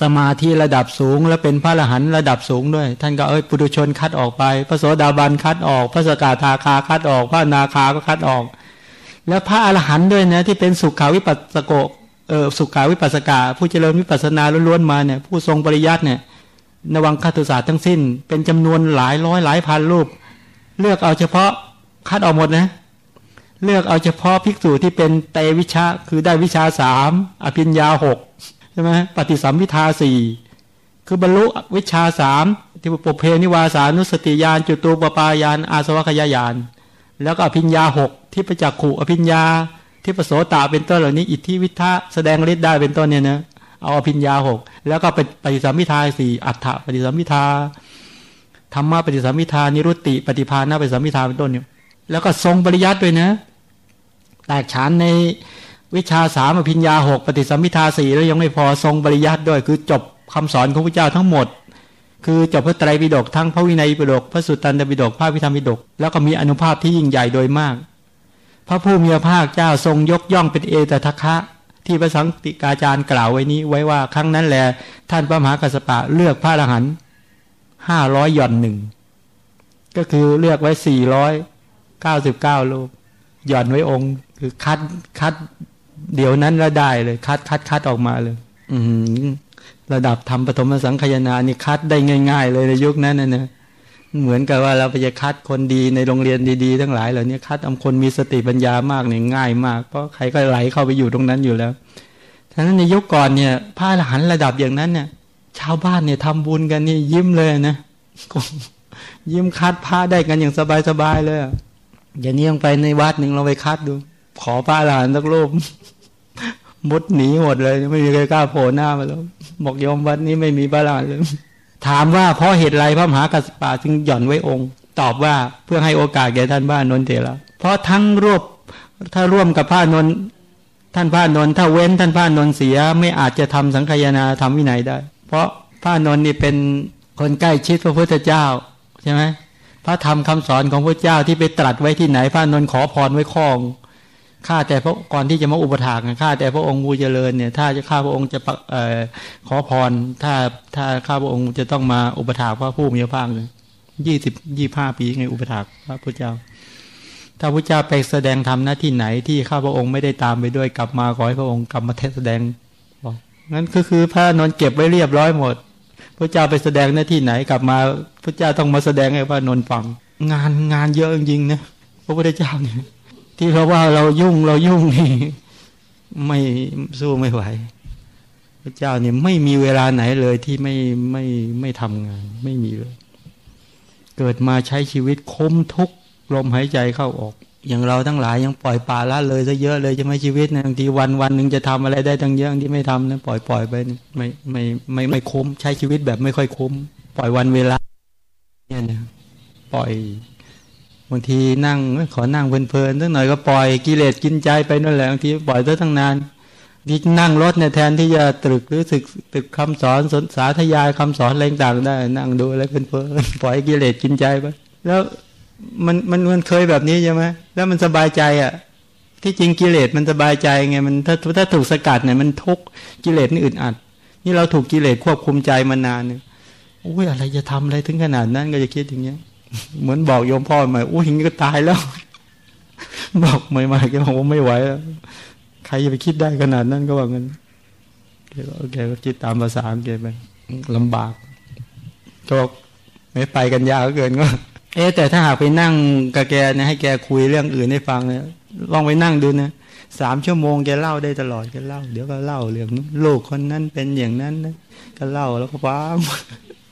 สมาธิระดับสูง และเป็นพระอรหันต์ระดับสูงด้วย ท่านก็เอ้ยปุถุชนคัดออกไป พระโสดาบันคัดออก พระสกทาคาคัดออก พระนาคาก็คัดออก แล้วพระอรหันต์ด้วยนะที่เป็นสุขาวิปัสสโกเออสุขาวิปัสสกา ผู้เจริญวิปัสสนาล้วนๆมาเนี่ยผู้ทรงปริยัติเนี่ยนวังคตุศาสตร์ทั้งสิ้น เป็นจำนวนหลายร้อยหลายพันรูป เลือกเอาเฉพาะคัดออกหมดนะเลือกเอาเฉพาะภิกษุที่เป็นเตวิชาคือได้วิชาสามอภิญญาหก ใช่ไหมปฏิสัมพิทาสี่คือบรรลุวิชาสามที่ปุเพนิวาสานุสติยานจุตูปปายานอาสวัคยายาน แล้วก็อภิญญาหกที่ประจักขุอภิญญา ที่ประโสตาเป็นต้นเหล่านี้ อิทธิวิทะแสดงฤทธิ์ได้เป็นต้นเนี่ยนะเอาอภิญญาหกแล้วก็ไปปฏิสัมพิทาสี่อัฏฐปฏิสัมพิทาธรรมะปฏิสัมพิทานิรุตติ ปฏิภาณปฏิสัมพิทาเป็นต้นเนี่ยแล้วก็ทรงปริยัติด้วยนะแตกฉานใน วิชาสามอภิญญาหกปฏิสัมพิทาสี่แล้วยังไม่พอทรงปริยัติด้วยคือจบคำสอนของพระเจ้าทั้งหมด คือจบพระไตรปิฎกทั้งพระวินัยปิฎกพระสุตตันตปิฎกพระพิธรรมปิฎกแล้วก็มีอนุภาพที่ยิ่งใหญ่โดยมาก พระผู้มีพระภาคเจ้าทรงยกย่องเป็นเอตทัคคะ ที่พระสังติกาจารย์กล่าวไว้นี้ไว้ว่าครั้งนั้นแหละท่านพระมหากัสปะเลือกพระอรหันต์ห้าร้อยหย่อนหนึ่งก็คือเลือกไว้สี่ร้อยเก้าสิบเก้าลูกหย่อนไว้องค์ คือคัดคัด เดี๋ยวนั้นแล้วได้เลย คัดคัดคัดออกมาเลย อืระดับทำปฐมสังขยานี่คัดได้ง่าย ๆ เลยในยุคนั้นนะนะเหมือนกับว่าเราไปจะคัดคนดีในโรงเรียนดีๆ ทั้งหลายเหล่านี้คัดเอาคนมีสติปัญญามากเนี่ยง่ายมากเพราะใครก็ไหลเข้าไปอยู่ตรงนั้นอยู่แล้วฉะนั้นในยุคก่อนเนี่ยพระอรหันต์ระดับอย่างนั้นเนี่ยชาวบ้านเนี่ยทำบุญกันนี่ยิ้มเลยนะยิ้มคัดผ้าได้กันอย่างสบายๆเลยอย่างนี้ต้องไปในวัดหนึ่งเราไปคัดดู ขอพระอรหันต์สักรูป มุดหนีหมดเลย ไม่มีใครกล้าโผล่หน้ามาแล้วบอกยอมวัดนี้ไม่มีพระอรหันเลย ถามว่าเพราะเหตุไรพระมหากัสปะจึงหย่อนไว้องค์ ตอบว่าเพื่อให้โอกาสแก่ท่านบ้านนนเถระเพราะทั้งรวบถ้าร่วมกับพระนนท่านพระนนถ้าเว้นท่านพระนนเสียไม่อาจจะทำสังขยาทำวินัยได้ เพราะพระนนนี่เป็นคนใกล้ชิดพระพุทธเจ้าใช่ไหมพระธรรมคำสอนของพระเจ้าที่ไปตรัสไว้ที่ไหนพระนนขอพรไว้คล้อง ข้าแต่พระก่อนที่จะมาอุปถากข้าแต่พระองค์บูเจริญเนี่ย ถ้าจะข้าพระองค์จะอขอพร ถ้าถ้าข้าพระองค์จะต้องมาอุปถากพระผู้มีพระภาคเลยยี่สิบยี่ห้าปีไงอุปถากพระพุทธเจ้า ถ้าพระเจ้าไปแสดงธรรมหน้าที่ไหนที่ข้าพระองค์ไม่ได้ตามไปด้วยกลับมาขอให้พระองค์กลับมาเทศแสดงบอกงั้นก็คือพระนนเก็บไว้เรียบร้อยหมด พระเจ้าไปแสดงหน้าที่ไหนกลับมา พระเจ้าต้องมาแสดงให้พระนนฟัง งานงานเยอะจริงๆนะพระพุทธเจ้าเนี่ย ที่เราว่าเรายุ่งเรายุ่งนี่ไม่สู้ไม่ไหว พระเจ้าเนี่ยไม่มีเวลาไหนเลยที่ไม่ไม่ไม่ทำงาน ไม่มีเลย เกิดมาใช้ชีวิตคมทุกลมหายใจเข้าออก อย่างเราทั้งหลายยังปล่อยปลาละเลยซะเยอะเลยจะไม่ชีวิตนะบางทีวันวันหนึ่งจะทำอะไรได้ตั้งเยอะที่ไม่ทำนะปล่อยปล่อยไปไม่ไม่ไม่ไม่คุ้มใช้ชีวิตแบบไม่ค่อยคุ้ม ปล่อยวันเวลา เนี่ยนะปล่อย บางทีนั่งขอนั่งเพลินๆสักหน่อยก็ปล่อยกิเลสกินใจไปนั่นแหละบางทีปล่อยซะตั้งนานที่นั่งรถเนี่ยแทนที่จะตรึกหรือสึกตึกคำสอนสนสาธยายคำสอนอะไรต่างได้ นั่งดูอะไรเพลินๆปล่อยกิเลสกินใจไปแล้วมันมันมันเคยแบบนี้ใช่ไหมแล้วมันสบายใจอะ ที่จริงกิเลสมันสบายใจไงมันถ้าถ้าถูกสกัดเนี่ยมันทุกกิเลสนี่อึดอัด นี่เราถูกกิเลสควบคุมใจมานานเนี่ยโอ้ยอะไรจะทำอะไรถึงขนาดนั้นก็จะคิดอย่างเงี้ย เหมือนบอกโยมพ่อใหม่อู้หิงก็ตายแล้ว บอกใหม่ๆแกบอกว่าไม่ไหวแล้วใครจะไปคิดได้ขนาดนั้นก็ว่างั้นแกก็แกก็คิดตามภาษาแกไปลำบากก็ไม่ไปกันยากเกินก็ เอ๊แต่ถ้าหากไปนั่งกับแกนี่ยให้แกคุยเรื่องอื่นให้ฟังเนี่ยลองไปนั่งดูนะสามชั่วโมงแกเล่าได้ตลอดแกเล่า เดี๋ยวก็เล่าเรื่องลูกคนนั้นเป็นอย่างนั้นนะก็เล่าแล้วก็ฟัง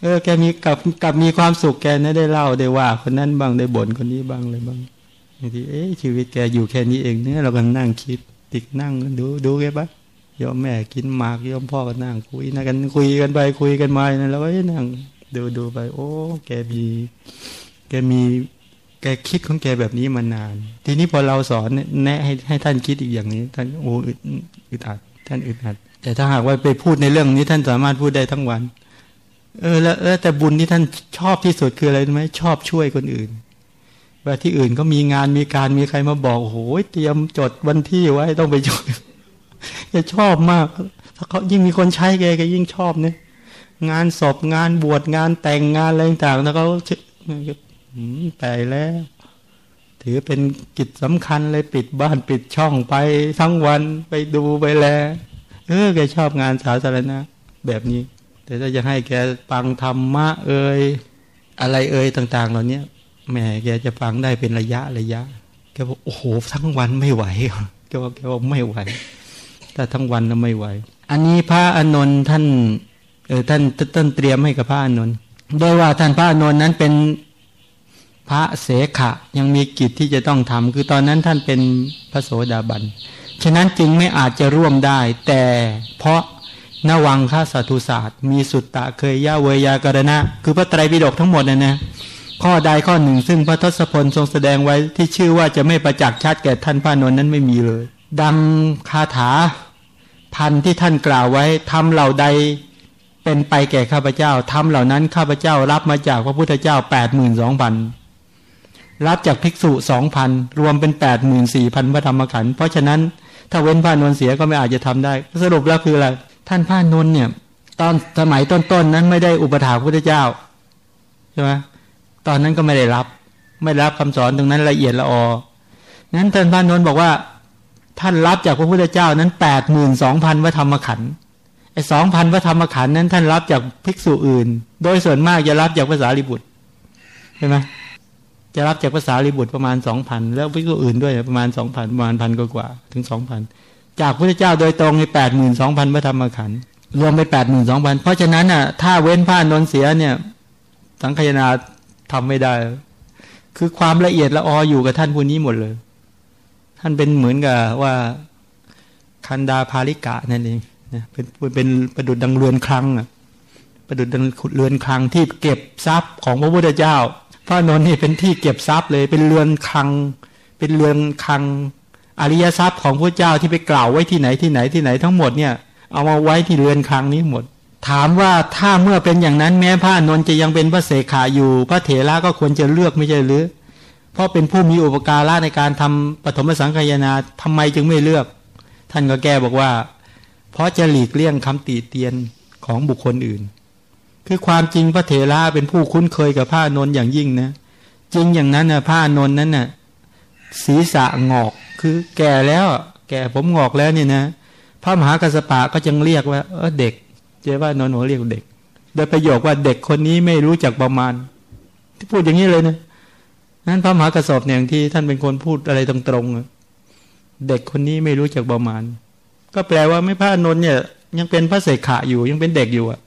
เออแกมีกับกับมีความสุขแกนะได้เล่าได้ว่า คนนั้นบ้างได้บ่นคนนี้บ้างเลยบ้างบางทีเอ๊ะชีวิตแกอยู่แค่นี้เองเนี่ยเราก็นั่งคิด ติดนั่งดูดูแกปะยอมแม่กินหมากยอมพ่อก็นั่งคุยนะกันคุยกันไปคุยกันมาเนี่ยเราก็นั่งดูดูไป โอ้ แกมีแกมีแกคิดของแกแบบนี้มานาน ทีนี้พอเราสอนแนะให้ให้ท่านคิดอีกอย่างนี้ ท่านโอ้อึดอัดท่านอึดอัดแต่ถ้าหากว่าไปพูดในเรื่องนี้ท่านสามารถพูดได้ทั้งวัน เออแล้วแต่บุญที่ท่านชอบที่สุดคืออะไรไหมชอบช่วยคนอื่นว่าที่อื่นก็มีงานมีการมีใครมาบอกโอ้ยเตรียมจดวันที่ไว้ต้องไปจดแกชอบมากถ้าเขายิ่งมีคนใช้แกแกยิ่งชอบเนี่ยงานศพงานบวชงานแต่งงานอะไรต่างๆแล้วเขาไปแล้ว ถือเป็นกิจสำคัญเลยปิดบ้านปิดช่องไปทั้งวันไปดูไปแลเออแกชอบงานสาธารณะแบบนี้ แต่ถ้าจะให้แกฟังธรรมะเอ่ยอะไรเอ่ยต่าง ๆ เหล่านี้แม่แกจะฟังได้เป็นระยะระยะแกบอกโอ้โหทั้งวันไม่ไหวแกบอกแกบอกไม่ไหวแต่ทั้งวันน่ะไม่ไหว อันนี้พระอนนท์ท่านเออท่านต้นเตรียมให้กับพระอนนท์โดยว่าท่านพระอนนท์นั้นเป็นพระเสขะยังมีกิจที่จะต้องทำคือตอนนั้นท่านเป็นพระโสดาบัน ฉะนั้นจึงไม่อาจจะร่วมได้ แต่เพราะ นวังค่าสัตุศาสตร์ มีสุตตะเคยย่าเวยากรณะ คือพระไตรปิฎกทั้งหมดนะนะข้อใดข้อหนึ่งซึ่งพระทศพลทรงแสดงไว้ที่ชื่อว่าจะไม่ประจักษ์ชัดแก่ท่านพระนนท์นั้นไม่มีเลย ดังคาถาพันที่ท่านกล่าวไว้ทำเหล่าใดเป็นไปแก่ข้าพเจ้าทำเหล่านั้นข้าพเจ้ารับมาจากพระพุทธเจ้าแปดหมื่นสองพันรับจากภิกษุสองพันรวมเป็นแปดหมื่นสี่พันพระธรรมขันธ์เพราะฉะนั้นถ้าเว้นพระนนเสียก็ไม่อาจจะทำได้ สรุปแล้วคืออะไร ท่านพระนนเนี่ย ตอนสมัยต้นๆนนั้นไม่ได้อุปถาพระพุทธเจ้าใช่ไหมตอนนั้นก็ไม่ได้รับ ไม่รับคำสอนตรงนั้นละเอียดละออนั้นท่านพระนนบอกว่า ท่านรับจากพระพุทธเจ้านั้นแปดหมื่นสองพันพระธรรมขันธ์ไอ้สองพันพระธรรมขันธ์นั้น ท่านรับจากภิกษุอื่น โดยส่วนมากจะรับจากภาษาลิบุตรใช่ไหมจะรับจากภาษาลิบุตรประมาณสองพันแล้วภิกษุอื่นด้วยประมาณสองพันประมาณพันกว่าถึงสองพัน จากพระเจ้าโดยตรงในแปดหมื่นสองพันพระธรรมขันธ์รวมไปแปดหมื่นสองพันเพราะฉะนั้นอะถ้าเว้นผ้านนเสียเนี่ย สังขยาทำไม่ได้ คือความละเอียดละอออยู่กับท่านผู้นี้หมดเลย ท่านเป็นเหมือนกับว่าคันดาภาริกะนั่นเองนะเป็นเป็นประดุดดังเรือนคลังอะประดุดดังเรือนคลังที่เก็บทรัพย์ของพระพุทธเจ้า พระนนท์นี่เป็นที่เก็บทรัพย์เลย เป็นเรือนคลัง เป็นเรือนคลัง อริยทรัพย์ของพระเจ้าที่ไปกล่าวไว้ที่ไหนที่ไหนที่ไหนทั้งหมดเนี่ย เอามาไว้ที่เรือนคลังนี้หมด ถามว่าถ้าเมื่อเป็นอย่างนั้นแม้พระนนท์จะยังเป็นพระเสขาอยู่ พระเถระก็ควรจะเลือกไม่ใช่หรือ เพราะเป็นผู้มีอุปการะในการทำปฐมสังขยาทำไมจึงไม่เลือก ท่านก็แก้บอกว่า เพราะจะหลีกเลี่ยงคำตีเตียนของบุคคลอื่น คือความจริงพระเถระเป็นผู้คุ้นเคยกับพระนนท์อย่างยิ่งนะจริงอย่างนั้นนะพระนนท์นั้นนะ่ะ ศีรษะงอกคือแก่แล้ว แก่ผมงอกแล้วเนี่ยนะพระมหากัสปะก็จึงเรียกว่าเออเด็ก เจ้ว่านนท์หัวเรียกเด็ก โดยประโยคว่าเด็กคนนี้ไม่รู้จักประมาณ ที่พูดอย่างนี้เลยนะนั้นพระมหากระสอบเนี่ยที่ท่านเป็นคนพูดอะไรตรงๆเด็กคนนี้ไม่รู้จักประมาณ ก็แปลว่าไม่พระนนท์เนี่ย ยังเป็นพระเสขะอยู่ยังเป็นเด็กอยู่อะ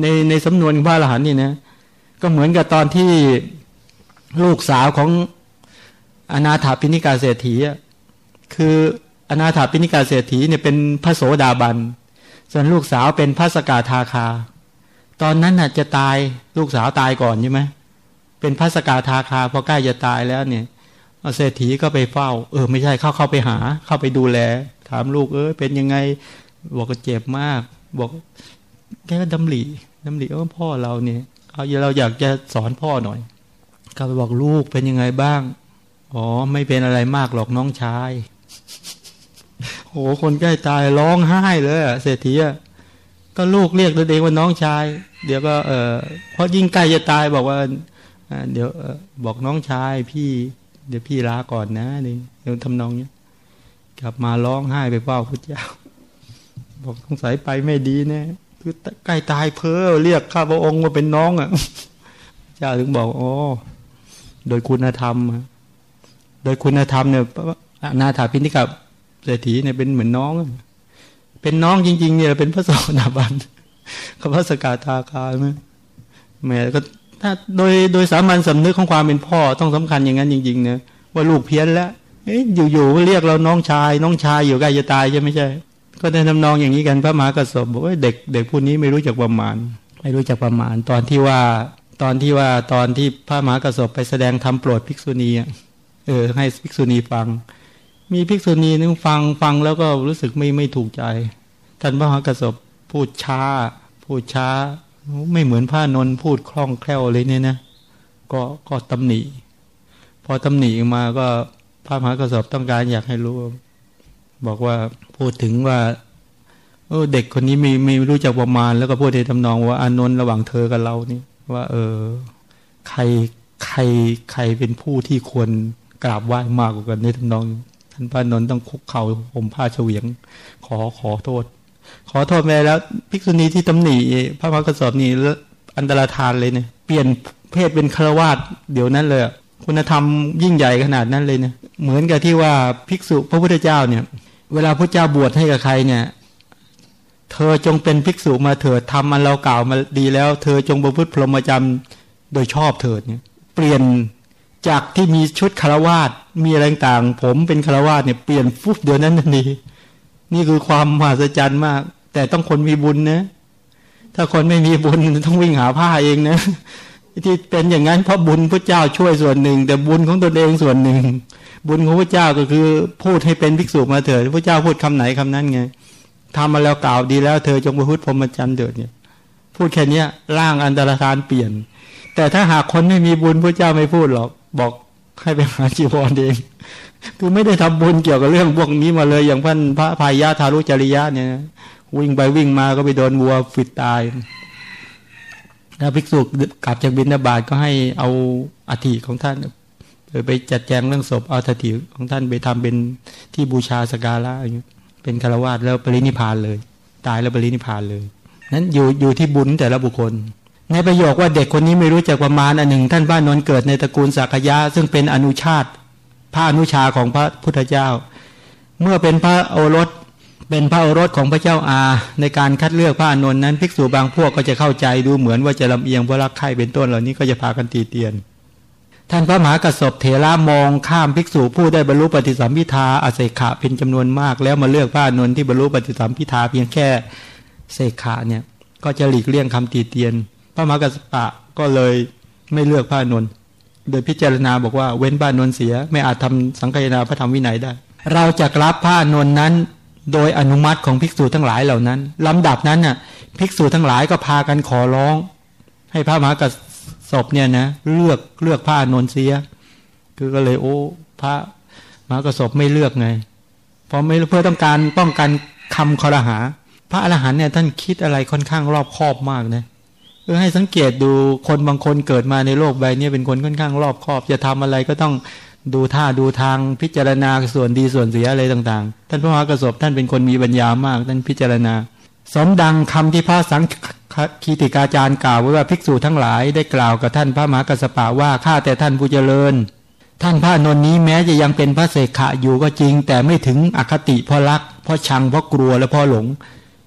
ในในสำนวนพระอรหันต์นี่นะก็เหมือนกับตอนที่ลูกสาวของ อนาถาปิณิกาเศรษฐีคืออนาถาปิณิกาเศรษฐีเนี่ยเป็นพระโสดาบัน ส่วนลูกสาวเป็นพระสกาทาคา ตอนนั้นน่ะจะตายลูกสาวตายก่อนใช่ไหมเป็นพระสกาทาคาพอใกล้จะตายแล้วเนี่ยเศรษฐีก็ไปเฝ้า เออ ไม่ใช่เข้าเข้าไปหา เข้าไปดูแล ถามลูกเออเป็นยังไง บอกก็เจ็บมาก บอกแกก็ดำหลีดำหลีว่าพ่อเราเนี่ยเราเราอยากจะสอนพ่อหน่อย ก็ไปบอกลูกเป็นยังไงบ้าง อ๋อ ไม่เป็นอะไรมากหรอกน้องชายโอ้คนใกล้ตายร้องไห้เลยอะเศรษฐีอะก็ลูกเรียกตัวเองว่าน้องชาย เดี๋ยวก็เออเพราะยิ่งใกล้จะตายบอกว่าเดี๋ยวบอกน้องชายพี่ เดี๋ยวพี่ลาก่อนนะนี่เดี๋ยวทำนองเนี้ยกลับมาร้องไห้ไปเฝ้าพระเจ้า บอกสงสัยไปไม่ดีแน่คือใกล้ตายเพ้อเรียกข้าพระองค์ว่าเป็นน้องอะเจ้าถึงบอกอ๋อโดยคุณธรรม โดยคุณธรรมเนี่ยนาถาพินิกับเศรษฐีเนี่ยเป็นเหมือนน้อง เป็นน้องจริง ๆ เนี่ยเป็นพระสสดาบันกับพระสกาตาคาไหมแม่ก็ถ้าโดยโดยสามัญสำนึกของความเป็นพ่อต้องสำคัญอย่างนั้นจริงๆเนี่ยว่าลูกเพี้ยนแล้วอยู่ๆเรียกเราน้องชาย น้องชายอยู่ใกล้จะตายใช่ไม่ใช่ ก็ได้ทำนองอย่างนี้กันพระมหากระสบบอกว่าเด็กเด็กผู้นี้ไม่รู้จักประมาณ ไม่รู้จักประมาณ ตอนที่ว่าตอนที่ว่าตอนที่พระมหากระสบไปแสดงธรรมโปรดภิกษุณีอะ เออให้ภิกษุณีฟัง มีภิกษุณีนึงฟังฟังแล้วก็รู้สึกไม่ไม่ถูกใจ ท่านพระมหากระสบพูดช้า พูดช้า ไม่เหมือนพระนนพูดคล่องแคล่วเลยเนี่ยนะก็ก็ตำหนิ พอตำหนิมาก็พระมหากระสบต้องการอยากให้รู้ บอกว่าพูดถึงว่าเออเด็กคนนี้ไม่ไม่รู้จักประมาณ แล้วก็พูดในทำนองว่าอานนท์ระหว่างเธอกับเรานี่ว่า เออ ใครใครใครเป็นผู้ที่ควร กราบไหว้มากกว่ากันในทำนองท่านพระนนท์ต้องคุกเข่าผมผ้าเฉวียง ขอขอโทษ ขอโทษแม่แล้วภิกษุณีที่ตำหนิพระพักระสอบนี่อันตรธานเลยเนี่ยเปลี่ยนเพศเป็นฆราวาสเดี๋ยวนั้นเลย คุณธรรมยิ่งใหญ่ขนาดนั้นเลยเนี่ยเหมือนกับที่ว่าภิกษุพระพุทธเจ้าเนี่ย เวลาพระเจ้าบวชให้กับใครเนี่ยเธอจงเป็นภิกษุมาเถิดทำมันเรากล่าวมาดีแล้ว เธอจงประพฤติพรหมจรรย์โดยชอบเถิดเนี่ยเปลี่ยน จากที่มีชุดคารวาสมีอะไรต่างผมเป็นคารวาสเนี่ยเปลี่ยนฟุบเดียวนั้นทันทีนี่คือความมหัศจรรย์มาก แต่ต้องคนมีบุญนะ ถ้าคนไม่มีบุญต้องวิ่งหาผ้าเองนะที่เป็นอย่างนั้นเพราะบุญพระเจ้าช่วยส่วนหนึ่ง แต่บุญของตนเองส่วนหนึ่ง บุญของพระเจ้าก็คือ พูดให้เป็นภิกษุมาเถิดพระเจ้าพูดคำไหนคำนั้นไงทำมาแล้วกล่าวดีแล้ว เธอจงประพฤติพรหมจรรย์เถิดเนี่ย พูดแค่นี้ร่างอันตรธานเปลี่ยน แต่ถ้าหากคนไม่มีบุญพระเจ้าไม่พูดหรอก บอกให้ไปหาจีวรเอง คือไม่ได้ทำบุญเกี่ยวกับเรื่องพวกนี้มาเลย อย่างพันพระพายาทารุจริยะเนี่ยวิ่งไปวิ่งมาก็ไปโดนวัวฟิดตายถ้าภิกษุกลับจากบินบาตก็ให้เอาอธิของท่านไปจัดแจงเรื่องศพเอาอธิของท่านไปทำเป็นที่บูชาสการะอย่างนี้เป็นคารวาสแล้วปรินิพานเลย ตายแล้วปรินิพานเลยนั้นอยู่อยู่ที่บุญแต่ละบุคคล ในประโยคว่าเด็กคนนี้ไม่รู้จักประมาณอันหนึ่ง ท่านบ้านนนเกิดในตระกูลสักยะ ซึ่งเป็นอนุชาติพระอนุชาของพระพุทธเจ้า เมื่อเป็นพระโอรสเป็นพระโอรสของพระเจ้าอา ในการคัดเลือกพระอนนท์นั้น ภิกษุบางพวกก็จะเข้าใจดูเหมือนว่าจะลำเอียงเพราะรักใครเป็นต้นเหล่านี้ก็จะพากันตีเตียน ท่านพระมหากระสบเถระมองข้ามภิกษุผู้ได้บรรลุปฏิสัมพิทาอาเสขะเป็นจำนวนมาก แล้วมาเลือกพระอนนท์ที่บรรลุปฏิสัมพิทาเพียงแค่เสขะเนี่ยก็จะหลีกเลี่ยงคำตีเตียน ระมหากระสปะก็เลยไม่เลือกพระอนนท์โดยพิจารณาบอกว่าเว้นพระอนนท์เสีย ไม่อาจทำสังฆนาพระธรรมวินัยได้ เราจะรับพระอนนท์นั้น โดยอนุมัติของภิกษุทั้งหลายเหล่านั้นลำดับนั้นน่ะภิกษุทั้งหลายก็พากันขอร้อง ให้พระมหากษัตริย์เนี่ยนะเลือกเลือกพระอนนท์เสีย คือก็เลยโอ้พระมหากษัตริย์ไม่เลือกไงเพราะไม่เพื่อต้องการป้องกันคำคอรหา พระอรหันต์เนี่ยท่านคิดอะไรค่อนข้างรอบคอบมากนะ เออให้สังเกตดูคนบางคนเกิดมาในโลกใบนี้เป็นคนค่อนข้างรอบคอบ จะทำอะไรก็ต้องดูท่าดูทางพิจารณาส่วนดีส่วนเสียอะไรต่างๆ ท่านพระมหากระสบท่านเป็นคนมีปัญญามากท่านพิจารณา สมดังคำที่พระสังคีติกาจารย์กล่าวไว้ว่าภิกษุทั้งหลายได้กล่าวกับท่านพระมหากระสปะว่าข้าแต่ท่านผู้เจริญ ท่านพระนนนี้แม้จะยังเป็นพระเสกขะอยู่ก็จริง แต่ไม่ถึงอคติเพราะรักเพราะชังเพราะกลัวและเพราะหลง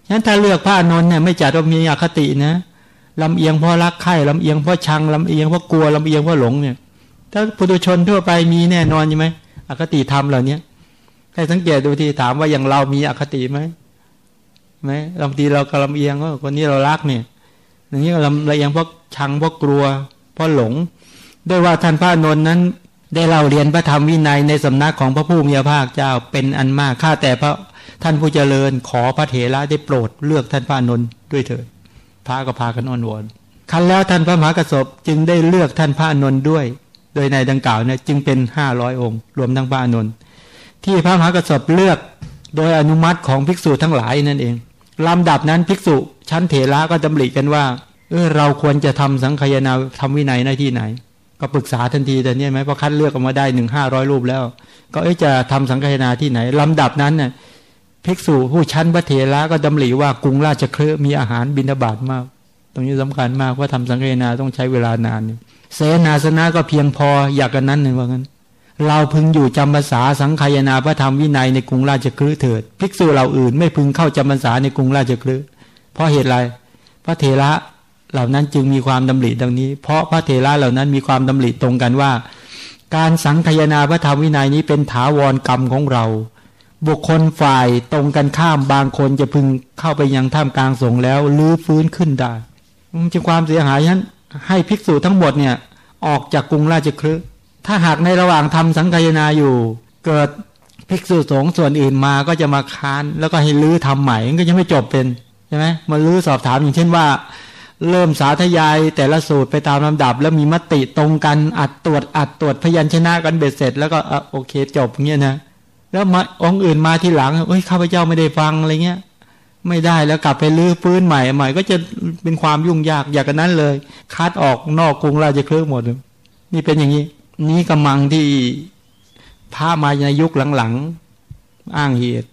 ฉะนั้นถ้าเลือกพระนนเนี่ยไม่จัดว่ามีอคตินะ ลำเอียงเพราะรักใคร่ลำเอียงเพราะชังลำเอียงเพราะกลัวลำเอียงเพราะหลงเนี่ย ถ้าปุถุชนทั่วไปมีแน่นอนใช่ไหมอคติธรรมเหล่านี้ให้สังเกตดูทีถามว่าอย่างเรามีอคติไหมไหมบางทีเรากำลังเอียงว่าคนนี้เรารักเนี่ยอย่างนี้ลำเอียงเพราะชังเพราะกลัว เพราะหลง ด้วยว่าท่านพระนนท์นั้น ได้เล่าเรียนพระธรรมวินัยในสำนักของพระผู้มีพระภาคเจ้าเป็นอันมากข้าแต่พระท่านผู้เจริญขอพระเถระได้โปรดเลือกท่านพระนนท์ด้วยเถิด พระก็พากันอ้อนวอนคันแล้วท่านพระมหากระสบจึงได้เลือกท่านพระนนท์ด้วย โดยในดังกล่าวเนี่ยจึงเป็นห้าร้อยองค์ รวมทั้งพระอนุนที่พระมหากริย์เลือกโดยอนุมัติของภิกษุทั้งหลายนั่นเองลำดับนั้นภิกษุชั้นเถระก็ดำริกันว่าเออเราควรจะทำสังขยาทำวินัยในที่ไหน ก็ปรึกษาทันทีแต่เนี่ยไหมพอคัดเลือกออกมาได้หนึ่งห้าร้อยรูปแล้ว ก็เอจะทำสังขยาที่ไหนลำดับนั้นเนี่ย ภิกษุผู้ชั้นพระเถระก็ดำริว่ากรุงราชเครือมีอาหารบิณฑบาตมาก ตรงนี้สำคัญมากว่าทำสังขยาต้องใช้เวลานานเสนาสนะก็เพียงพออยากกันนั้นหนึ่งว่างั้น เราพึงอยู่จำภาษาสังขยาพระธรรมวินัยในกรุงราชคลือเถิด ภิกษุเราอื่นไม่พึงเข้าจำภาษาในกรุงราชคลือเพราะเหตุไรพระเถระเหล่านั้นจึงมีความดำริดังนี้ เพราะพระเถระเหล่านั้นมีความดำริตรงกันว่า การสังขยนาพระธรรมวินัยนี้เป็นถาวรกรรมของเรา บุคคลฝ่ายตรงกันข้ามบางคนจะพึงเข้าไปยังท่ามกลางสงแล้วลื้อฟื้นขึ้นได้มันจะความเสียหายนั้นให้ภิกษุทั้งหมดเนี่ยออกจากกรุงราชคฤห์ถ้าหากในระหว่างทำสังฆยนาอยู่ เกิดภิกษุสงฆ์ส่วนอื่นมาก็จะมาค้านแล้วก็ให้ลื้อทำใหม่ก็ยังไม่จบเป็นใช่ไหมมาลื้อสอบถามอย่างเช่นว่า เริ่มสาธยายแต่ละสูตรไปตามลำดับ แล้วมีมติตรงกันอัดตรวจอัดตรวจพยัญชนะกันเบ็ดเสร็จ แล้วก็โอเคจบเงี้ยนะ แล้วมาองค์อื่นมาทีหลังเอ้ยข้าพเจ้าไม่ได้ฟังอะไรเงี้ย ไม่ได้แล้วกลับไปลื้อฟื้นใหม่ใหม่ ก็จะเป็นความยุ่งยากอย่างนั้นเลยคัดออกนอกกรุงราชเครือหมดนี่เป็นอย่างนี้ นี่กำลังที่พามาในยุคหลังๆอ้างเหตุ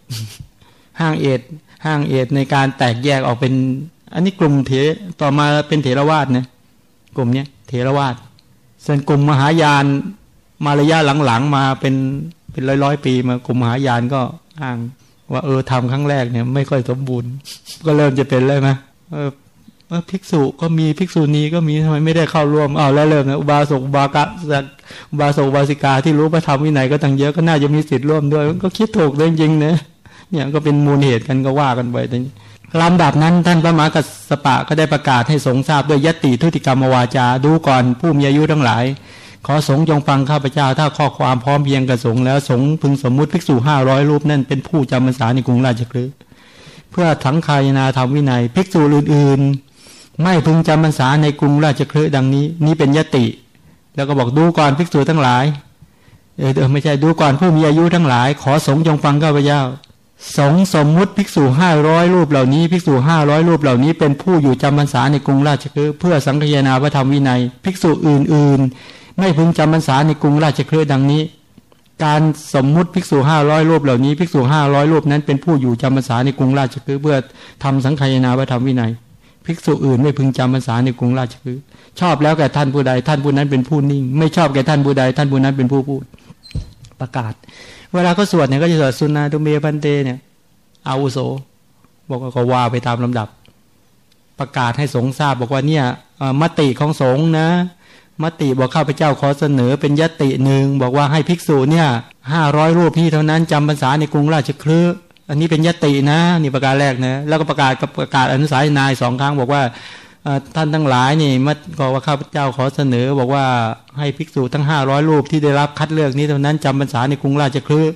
ห้างเอตห้างเอตในการแตกแยกออกเป็น อันนี้กลุ่มเถต่อมาเป็นเถรวาสนะกลุ่มเนี้ยเถรวาสส่วนกลุ่มมหายานมาระยะหลังๆมาเป็น เป็นร้อยๆปีมากลุ่มหายานก็อ้าง ว่า เออทำครั้งแรกเนี่ย ไม่ค่อยสมบูรณ์ ก็เริ่มจะเป็นเลยไหมเออภิกษุก็มีภิกษุณีก็มีทำไมไม่ได้เข้าร่วมอ้าวแล้วเริ่มนะอุบาสกอุบากะอุบาสกอุบาสิกาที่รู้พระธรรมวินัยก็ตั้งเยอะก็น่าจะมีสิทธิ์ร่วมด้วย ก็คิดถูกจริงๆนะเนี่ยก็เป็นมูลเหตุกันก็ว่ากันไปแต่ลำดับนั้นท่านพระมหากัสปะก็ได้ประกาศให้สงทราบด้วยยติทุติกรรมวาจาดูก่อนผู้มีอายุทั้งหลาย ขอสงฆ์จงฟังข้าพเจ้า ถ้าข้อความพร้อมเพียงกับสงแล้วสงพึงสมมุติภิกษุห้าร้อยรูปนั่นเป็นผู้จำพรรษาในกรุงราชคฤห์เพื่อทั้งคายนาธรรมวินัยภิกษุอื่นๆ ไม่พึงจำพรรษาในกรุงราชคฤห์ดังนี้ นี้เป็นยติ แล้วก็บอกดูก่อนภิกษุทั้งหลายเออไม่ใช่ดูก่อนผู้มีอายุทั้งหลาย ขอสงฆ์จงฟังข้าพเจ้าสงสมมุติภิกษุห้าร้อยรูปเหล่านี้ ภิกษุห้าร้อยรูปเหล่านี้เป็นผู้อยู่จำพรรษาในกรุงราชคฤห์เพื่อสังฆยนาพระธรรมวินัย ภิกษุอื่นๆ ไม่พึงจำพรรษาในกรุงราชคฤห์ดังนี้ การสมมุติภิกษุห้าร้อยรูปเหล่านี้ภิกษุห้าร้อยรูปนั้นเป็นผู้อยู่จำพรรษาในกรุงราชคฤห์เพื่อทำสังฆยนาพระธรรมวินัย ภิกษุอื่นไม่พึงจำพรรษาในกรุงราชคฤห์ชอบแล้วแก่ท่านผู้ใด ท่านผู้นั้นเป็นผู้นิ่ง ไม่ชอบแก่ท่านผู้ใด ท่านผู้นั้นเป็นผู้พูด ประกาศ เวลาเขาสวดเนี่ยก็จะสวดสุนาตุเมพันเตเนี่ยอาวุโส บอกก็ว่าไปตามลำดับ ประกาศให้สงทราบบอกว่าเนี่ยมติของสงนะ มติบอกข้าพเจ้าขอเสนอเป็นยติหนึ่งบอกว่าให้ภิกษุเนี่ยห้าร้อยรูปพี่เท่านั้นจำภาษาในกรุงราชคลืออันนี้เป็นยตินะนี่ประกาศแรกนะแล้วก็ประกาศประกาศอนุสายนายสองครั้งบอกว่าท่านทั้งหลายนี่มัก็ว่าข้าพเจ้าขอเสนอ บอกว่าให้ภิกษุทั้งห้าร้อยรูปที่ได้รับคัดเลือกนี้เท่านั้นจำภาษาในกรุงราชคลือ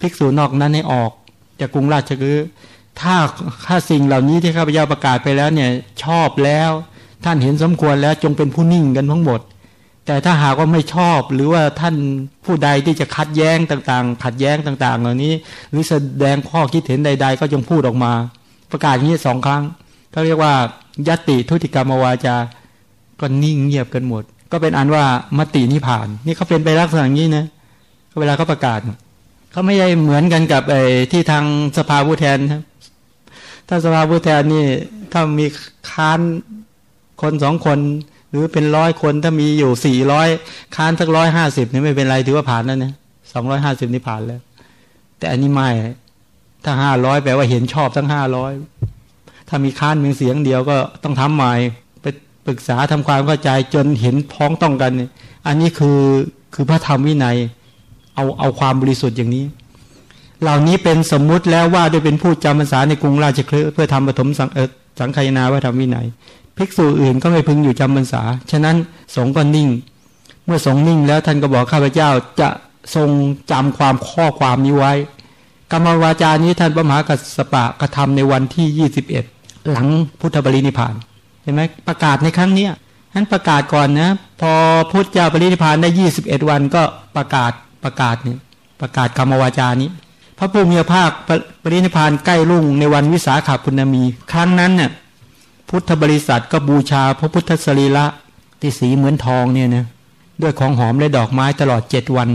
ภิกษุนอกนั้นให้ออกจากกรุงราชคฤห์ถ้าถ้าสิ่งเหล่านี้ที่ข้าพเจ้าประกาศไปแล้วเนี่ยชอบแล้ว ท่านเห็นสมควรแล้วจงเป็นผู้นิ่งกันทั้งหมด แต่ถ้าหากว่าไม่ชอบหรือว่าท่านผู้ใดที่จะคัดแย้งต่างๆ ขัดแย้งต่าง ๆ เหล่านี้ หรือแสดงข้อคิดเห็นใด ๆ ก็จงพูดออกมา ประกาศอย่างนี้สองครั้งเขาเรียกว่ายติทุติกรรมวาจาก็นิ่งเงียบกันหมด ก็เป็นอันว่ามตินิพาน นี่เขาเป็นไปลักษณะนี้นะเวลาเขาประกาศเขาไม่ได้เหมือนกันกับไอ้ที่ทางสภาผู้แทนครับถ้าสภาผู้แทนนี่ถ้ามีค้านคนสองคน หรือเป็นร้อยคนถ้ามีอยู่สี่ร้อยค้านสักร้อยห้าสิบนี่ไม่เป็นไรถือว่าผ่านแล้วเนี่ยสองร้อยห้าสิบนี่ผ่านแล้ว แต่อันนี้ไม่ถ้าห้าร้อยแปลว่าเห็นชอบทั้งห้าร้อยถ้ามีค้านเพียงเสียงเดียวก็ต้องทำใหม่ไปปรึกษาทำความเข้าใจจนเห็นพ้องต้องกัน อันนี้คือคือพระธรรมวินัย เอาเอาความบริสุทธิ์อย่างนี้ เหล่านี้เป็นสมมุติแล้วว่าด้วยเป็นผู้จำพรรษาในกรุงราชคฤห์เพื่อทำปฐมสังสังขยนาว่าทำวินัย ภิกษุอื่นก็ไม่พึงอยู่จำพรรษา ฉะนั้นสงก็นิ่ง เมื่อสงนิ่งแล้วท่านก็บอกข้าพเจ้าจะทรงจำความข้อความนี้ไว้ กรรมวาจานี้ท่านพระมหากัสปะกระทำในวันที่ 21 หลังพุทธบริณิพานเห็นไหมประกาศในครั้งเนี้ยนั้นประกาศก่อนนะ พอพุทธเจ้าปรินิพานได้ 21 วันก็ประกาศประกาศเนี่ยประกาศกรรมวาจานี้ พระผู้มีพระภาคปรินิพานใกล้รุ่งในวันวิสาขาพุณมี ครั้งนั้นเนี่ย พุทธบริษัทก็บูชาพระพุทธสรีระที่สีเหมือนทองเนี่ยนะด้วยของหอมและดอกไม้ตลอดเจ็ดวัน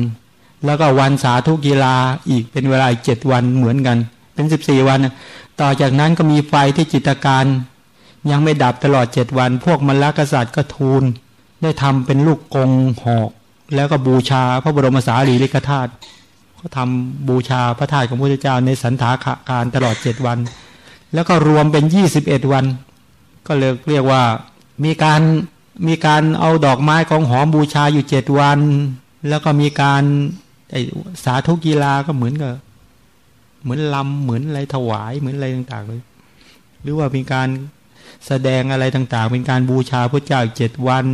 แล้วก็วันสาธุกีฬาอีกเป็นเวลาอีกเจ็ดวันเหมือนกัน เป็นสิบสี่วัน ต่อจากนั้นก็มีไฟที่จิตการ ยังไม่ดับตลอดเจ็ดวัน พวกมรรคกษัตริย์ก็ทูล ได้ทำเป็นลูกกงหอก แล้วก็บูชาพระบรมสารีริกธาตุเขาทำบูชาพระธาตุของพระพุทธเจ้าในสันถาการตลอดเจ็ดวัน แล้วก็รวมเป็นยี่สิบเอ็ดวัน ก็เลยเรียกว่ามีการมีการเอาดอกไม้ของหอมบูชาอยู่เจ็ดวัน แล้วก็มีการไอสาธุกีฬาก็เหมือนกับเหมือนลำเหมือนอะไรถวายเหมือนอะไรต่างๆเลย หรือว่าเป็นการแสดงอะไรต่างๆ เป็นการบูชาพระเจ้าเจ็ดวัน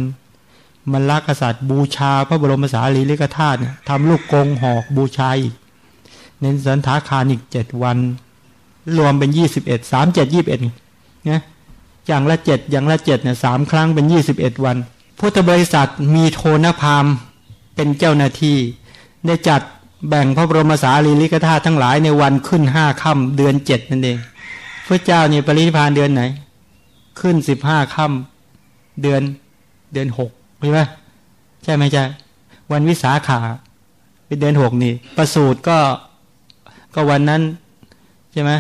มันลกษัตริย์บูชาพระบรมสารีริกธาตุทำลูกกงหอกบูชาอีกเน้นสันทาคารอีกเจ็ดวัน รวมเป็นยี่สิบเอ็ดสามเจ็ดยี่สิบเอ็ดเนี่ย อย่างละเจ็ดอย่างละเจ็ดเนี่ยสามครั้งเป็นยี่สิบเอ็ดวัน พุทธบริษัทมีโทนพามเป็นเจ้าหน้าที่ ได้จัดแบ่งพระบรมสารีริกธาตุทั้งหลายในวันขึ้นห้าค่ำเดือนเจ็ดนั่นเองพระเจ้าเนี่ยปรินิพานเดือนไหน ขึ้นสิบห้าค่ำเดือนเดือนหกใช่ไหมใช่ไหมจ๊ะวันวิสาขาเป็นเดือนหกนี่ ประสูตรก็ก็วันนั้นใช่ไหม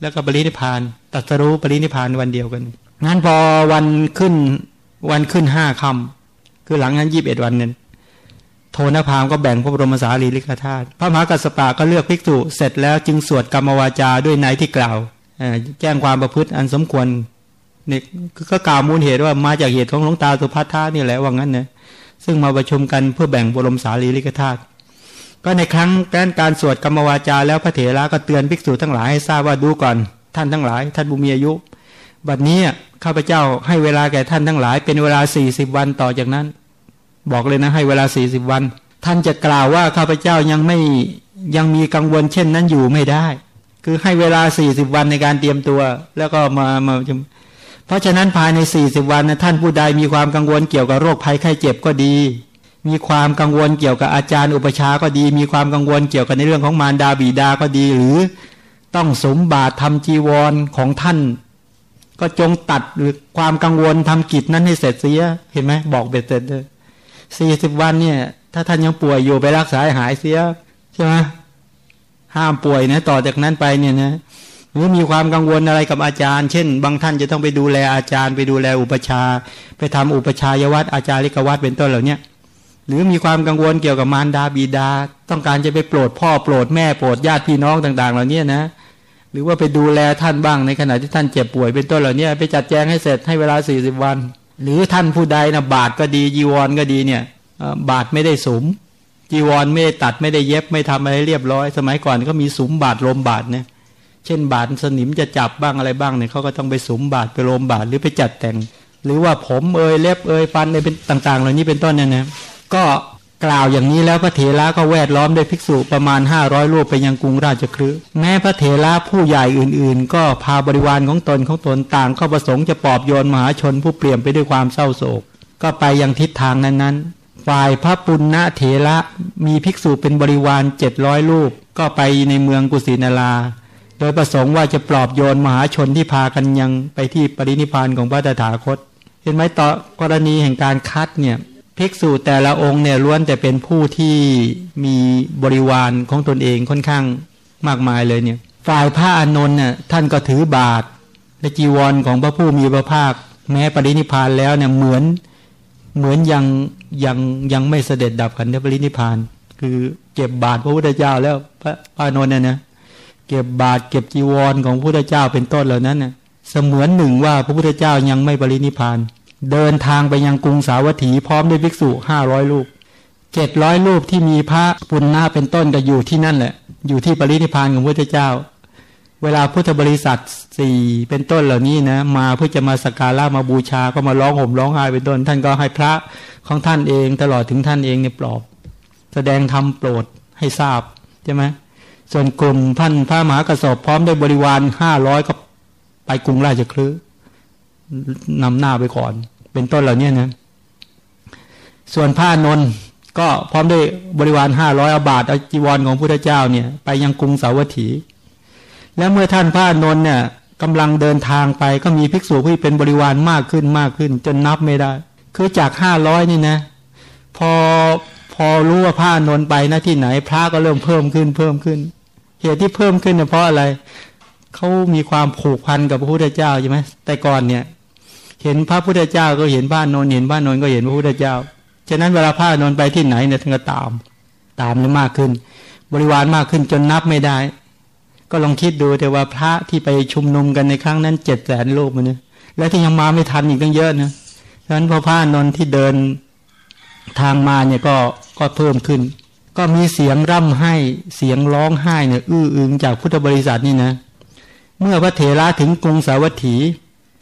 แล้วก็ปรินิพานตัสรู้ปรินิพานวันเดียวกัน งั้นพอวันขึ้น วันขึ้นห้าคำคือหลังนั้นยี่บเอ็ดวันนั้นโทนพามก็แบ่งพระบรมสารีริกธาตุพระมหากัสสปะก็เลือกภิกษุเสร็จแล้วจึงสวดกรรมวาจาด้วยในที่กล่าวแจ้งความประพฤติอันสมควรนี่ก็กล่าวมูลเหตุว่ามาจากเหตุของหลวงตาสุภัทธานี่แหละว่างั้นนะซึ่งมาประชุมกันเพื่อแบ่งบรมสารีริกธาตุก็ในครั้งการการสวดกรรมวาจาแล้วพระเถระก็เตือนภิกษุทั้งหลายให้ทราบว่าดูก่อน ท่านทั้งหลาย ท่านบุมีอายุ บัดนี้ ข้าพเจ้าให้เวลาแก่ท่านทั้งหลาย เป็นเวลาสี่สิบวันต่อจากนั้น บอกเลยนะให้เวลาสี่สิบวัน ท่านจะกล่าวว่าข้าพเจ้ายังไม่ยังมีกังวลเช่นนั้นอยู่ไม่ได้ คือให้เวลาสี่สิบวันในการเตรียมตัว แล้วก็มามาเพราะฉะนั้นภายในสี่สิบวันนะท่านผู้ใดมีความกังวลเกี่ยวกับโรคภัยไข้เจ็บก็ดี มีความกังวลเกี่ยวกับอาจารย์อุปชาก็ดี มีความกังวลเกี่ยวกับในเรื่องของมารดาบิดาก็ดีหรือ ต้องสมบาททำจีวรของท่าน ก็จงตัดหรือความกังวลทำกิจนั้นให้เสร็จเสีย เห็นไหมบอกเบ็ดเสร็จเลยสี่สิบวันเนี่ย ถ้าท่านยังป่วยอยู่ไปรักษาหายเสียใช่ไหมห้ามป่วยนะต่อจากนั้นไปเนี่ยนะหรือมีความกังวลอะไรกับอาจารย์ เช่น บางท่านจะต้องไปดูแลอาจารย์ ไปดูแลอุปชา ไปทำอุปชายวัดอาจาริกวัดเป็นต้นเหล่านี้หรือมีความกังวลเกี่ยวกับมารดาบิดา ต้องการจะไปโปรดพ่อโปรดแม่โปรดญาติพี่น้องต่าง ๆ เหล่านี้นะ หรือว่าไปดูแลท่านบ้างในขณะที่ท่านเจ็บป่วยเป็นต้นเหล่านี้ไปจัดแจงให้เสร็จให้เวลาสี่สิบวัน หรือท่านผู้ใดนะบาทก็ดีจีวรก็ดีเนี่ยบาทไม่ได้สมจีวรไม่ได้ตัดไม่ได้เย็บไม่ทำอะไรเรียบร้อย สมัยก่อนก็มีสุมบาทลมบาทเนี่ยเช่นบาทสนิมจะจับบ้างอะไรบ้างเนี่ยเขาก็ต้องไปสุมบาทไปลมบาทหรือไปจัดแต่ง หรือว่าผมเอยเล็บเอยฟันเอยเป็นต่าง ๆ เหล่านี้เป็นต้นเนี่ยนะก็ กล่าวอย่างนี้แล้วพระเถระก็แวดล้อมด้วยภิกษุประมาณห้าร้อยรูปไปยังกรุงราชคฤห์แม้พระเถระผู้ใหญ่อื่นๆ ก็พาบริวารของตนของตนต่างเข้าประสงค์จะปลอบโยนมหาชนผู้เปลี่ยนไปด้วยความเศร้าโศก ก็ไปยังทิศทางนั้นๆ ฝ่ายพระปุณณเถระมีภิกษุเป็นบริวารเจ็ดร้อยรูปก็ไปในเมืองกุสินาราโดยประสงค์ว่าจะปลอบโยนมหาชนที่พากันยังไปที่ปรินิพานของพระตถาคต เห็นไหมต่อกรณีแห่งการคัดเนี่ย ภิกษุแต่ละองค์เนี่ยล้วนแต่เป็นผู้ที่มีบริวารของตนเองค่อนข้างมากมายเลยเนี่ย ฝ่ายพระอานนท์เนี่ยท่านก็ถือบาทและจีวรของพระผู้มีพระภาค แม้ปรินิพานแล้วเนี่ยเหมือนเหมือนยังยังยังไม่เสด็จดับขันธปรินิพาน คือเก็บบาทพระพุทธเจ้าแล้วพระอานนท์เนี่ยนะเก็บบาทเก็บจีวรของพระพุทธเจ้าเป็นต้นเหล่านั้นเน่ยเสมือนหนึ่งว่าพระพุทธเจ้ายังไม่ปรินิพานเเดินทางไปยังกรุงสาวัตถีพร้อมด้วยภิกษุห้าร้อยรูปเจ็ดร้อยรูปที่มีพระปุณณะเป็นต้นก็อยู่ที่นั่นแหละ อยู่ที่ปรินิพานของพระเจ้า เวลาพุทธบริษัทสี่เป็นต้นเหล่านี้นะ มาเพื่อจะมาสักการะมาบูชาก็มาร้องห่มร้องไห้เป็นต้น ท่านก็ให้พระของท่านเองตลอดถึงท่านเองเนี่ยปลอบ แสดงธรรมโปรดให้ทราบใช่ไหมส่วนกลุ่มท่านพระมหากระสอบพร้อมด้วยบริวารห้าร้อยก็ไปกรุงราชคลือนำหน้าไปก่อน เป็นต้นเหล่านี้นะส่วนพระนนก็พร้อมด้วยบริวารห้าร้อยอาบาทอจีวรของพุทธเจ้าเนี่ย ไปยังกรุงสาวัตถี และเมื่อท่านพระนนเนี่ยกำลังเดินทางไปก็มีภิกษุที่เป็นบริวารมากขึ้นมากขึ้น จนนับไม่ได้ คือจากห้าร้อยนี่นะ พอพอรู้ว่าพระนนไปนะที่ไหน พระก็เริ่มเพิ่มขึ้นเพิ่มขึ้น เหตุที่เพิ่มขึ้นเนี่ยเพราะอะไรเขามีความผูกพันกับพระพุทธเจ้าใช่ไหมแต่ก่อนเนี่ย เห็นพระพุทธเจ้าก็เห็นบ้านนนเห็นบ้านนนก็เห็นพระพุทธเจ้า ฉะนั้นเวลาพระนนไปที่ไหนเนี่ยท่านก็ตาม ตามเลยมากขึ้น บริวารมากขึ้นจนนับไม่ได้ ก็ลองคิดดูแต่ว่าพระที่ไปชุมนุมกันในครั้งนั้นเจ็ดแสนรูปมันเนี่ยและที่ยังมาไม่ทันอีกตั้งเยอะนะฉะนั้นพอพระนนที่เดินทางมาเนี่ยก็ก็เพิ่มขึ้น ก็มีเสียงร่ำไห้เสียงร้องไห้เนี่ยอื้ออึงจากพุทธบริษัทนี่นะ เมื่อพระเถระถึงกรุงสาวัตถี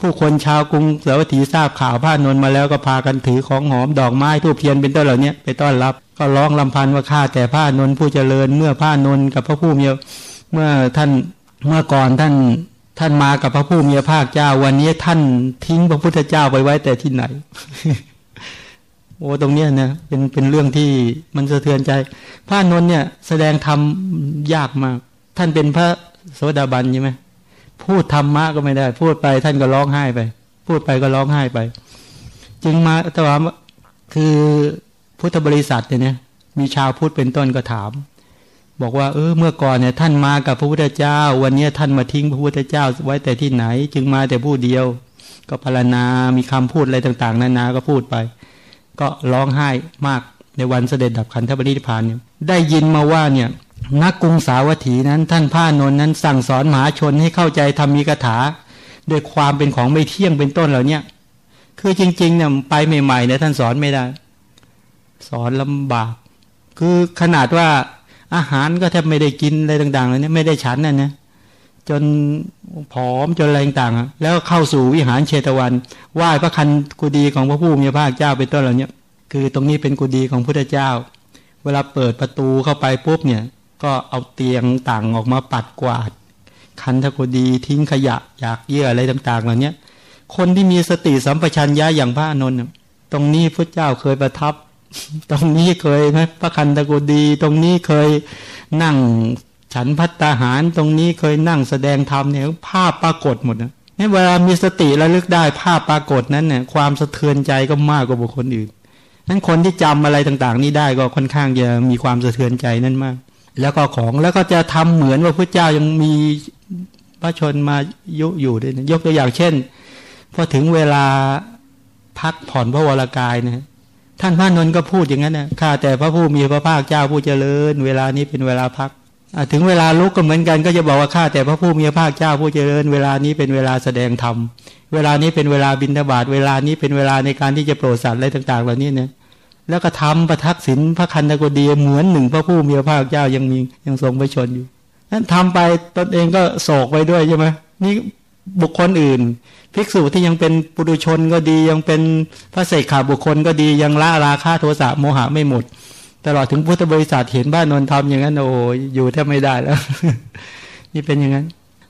ผู้คนชาวกรุงเสาวัตถีทราบข่าวพระนนมาแล้วก็พากันถือของหอมดอกไม้ทูบเทียนเป็นต้นเหล่านี้ไปต้อนรับ ก็ร้องลำพันว่าข้าแต่พระนนผู้เจริญเมื่อพระนนกับพระผู้มีเมื่อท่านเมื่อก่อนท่านท่านมากับพระผู้มีพระภาคเจ้า วันนี้ท่านทิ้งพระพุทธเจ้าไปไว้แต่ที่ไหน โอ้ตรงเนี้ยนะเป็นเป็นเรื่องที่มันสะเทือนใจ พระนนเนี่ยแสดงธรรมยากมาก ท่านเป็นพระโสดาบันใช่ไหม พูดธรรมะก็ไม่ได้ พูดไปท่านก็ร้องไห้ไป พูดไปก็ร้องไห้ไป จึงมาแต่ว่าคือพุทธบริษัทเนี่ยมีชาวพุทธเป็นต้นก็ถาม บอกว่าเออเมื่อก่อนเนี่ยท่านมากับพระพุทธเจ้า วันนี้ท่านมาทิ้งพระพุทธเจ้าไว้แต่ที่ไหน จึงมาแต่ผู้เดียว ก็พารณามีคำพูดอะไรต่างๆนานาก็พูดไป ก็ร้องไห้มากในวันเสด็จดับขันธปรินิพพานเนี่ยได้ยินมาว่าเนี่ย นักกรุงสาวัตถีนั้น ท่านพระนนนั้นสั่งสอนมหาชนให้เข้าใจทำมีคาถาโดยความเป็นของไม่เที่ยงเป็นต้นเหล่านี้คือจริงๆเนี่ยไปใหม่ๆเนี่ยท่านสอนไม่ได้ สอนลำบาก คือขนาดว่าอาหารก็แทบไม่ได้กินอะไรต่างๆเลยเนี่ยไม่ได้ฉันน่ะนะจนผอมจนแรต่างๆแล้วเข้าสู่วิหารเชตวันไหว้พระคันกุดีของพระผู้มีพระเจ้าเป็นต้นเหล่านี้คือตรงนี้เป็นกุดีของพุทธเจ้า เวลาเปิดประตูเข้าไปปุ๊บเนี่ย ก็เอาเตียงต่างออกมาปัดกวาด คันทกุดีทิ้งขยะอยากเยื่ออะไรต่าง ๆ เหล่านี้คนที่มีสติสัมปชัญญะอย่างพระนนท์ตรงนี้พระเจ้าเคยประทับ ตรงนี้เคยไหมพระคันตกุดี ตรงนี้เคยนั่งฉันพัตตาหาร ตรงนี้เคยนั่งแสดงธรรมเนี่ยภาพปรากฏหมดนะนี่เวลามีสติระลึกได้ภาพปรากฏนั้นเนี่ยความสะเทือนใจก็มากกว่าบุคคลอื่นนั้นคนที่จำอะไรต่าง ๆ นี้ได้ก็ค่อนข้างจะมีความสะเทือนใจนั่นมาก แล้วก็ของแล้วก็จะทำเหมือนว่าพระเจ้ายังมีพระชนมายุอยู่ด้วยนะยกตัวอย่างเช่นพอถึงเวลาพักผ่อนพระวรากายนะท่านพระนนท์ก็พูดอย่างนั้นนะข้าแต่พระผู้มีพระภาคเจ้าผู้เจริญ เวลานี้เป็นเวลาพักถึงเวลาลุกก็เหมือนกันก็จะบอกว่าข้าแต่พระผู้มีพระภาคเจ้าผู้เจริญ เวลานี้เป็นเวลาแสดงธรรมเวลานี้เป็นเวลาบิณฑบาตเวลานี้เป็นเวลาในการที่จะโปรดสัตว์อะไรต่าง ๆ เหล่านี้เนี่ย แล้วก็ทำประทักษิณพระคันธกดีเหมือนหนึ่งพระผู้มีพระภาคเจ้ายังมียังทรงไปชนอยู่นั้นทำไปตนเองก็โศกไปด้วยใช่ไหมนี่บุคคลอื่น ภิกษุที่ยังเป็นปุถุชนก็ดียังเป็นพระเสกขาบุคคลก็ดียังละราคาโทสะโมหะไม่หมด ตลอดถึงพุทธบริษัทเห็นบ้านนนทำอย่างนั้นโอ้อยู่แทบไม่ได้แล้ว นี่เป็นอย่างนั้น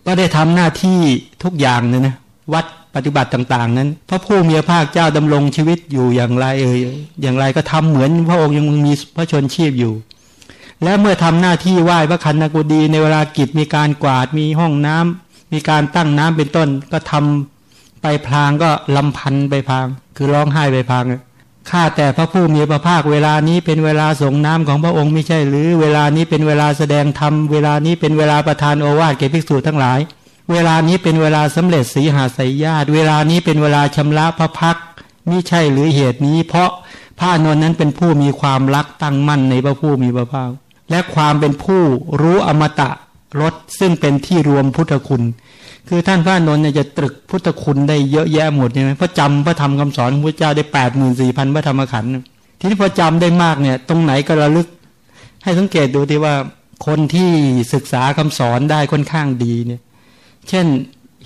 ก็ได้ทำหน้าที่ทุกอย่างเลยนะ วัดปฏิบัติต่าง ๆ นั้น พระผู้มีพระภาคเจ้าดำรงชีวิตอยู่อย่างไรเอ่ยอย่างไรก็ทำเหมือนพระองค์ยังมีพระชนชีพอยู่ และเมื่อทำหน้าที่ไหว้พระคันนกุดีในเวลากิจมีการกวาดมีห้องน้ำมีการตั้งน้ำเป็นต้นก็ทำไปพลางก็ลำพันไปพลาง คือร้องไห้ไปพลางข้าแต่พระผู้มีพระภาคเวลานี้เป็นเวลาส่งน้ำของพระองค์ไม่ใช่หรือเวลานี้เป็นเวลาแสดงธรรมเวลานี้เป็นเวลาประทานโอวาทแก่ภิกษุทั้งหลาย เวลานี้เป็นเวลาสำเร็จสีหาสายญาติ เวลานี้เป็นเวลาชำระพระพักนี่ใช่หรือเหตุนี้ เพราะพระนนนั้นเป็นผู้มีความรักตั้งมั่นในพระผู้มีพระภาคและความเป็นผู้รู้อมตะรสซึ่งเป็นที่รวมพุทธคุณ คือท่านพระนนท์เนี่ยจะตรึกพุทธคุณได้เยอะแยะหมดใช่ไหมเพราะจำพระธรรมคำสอนของพระเจ้าได้แปดหมื่นสี่พันพระธรรมขันธ์ทีนี้พอจำได้มากเนี่ย ตรงไหนก็ระลึก ให้สังเกตดูที่ว่าคนที่ศึกษาคำสอนได้ค่อนข้างดีเนี่ย เช่น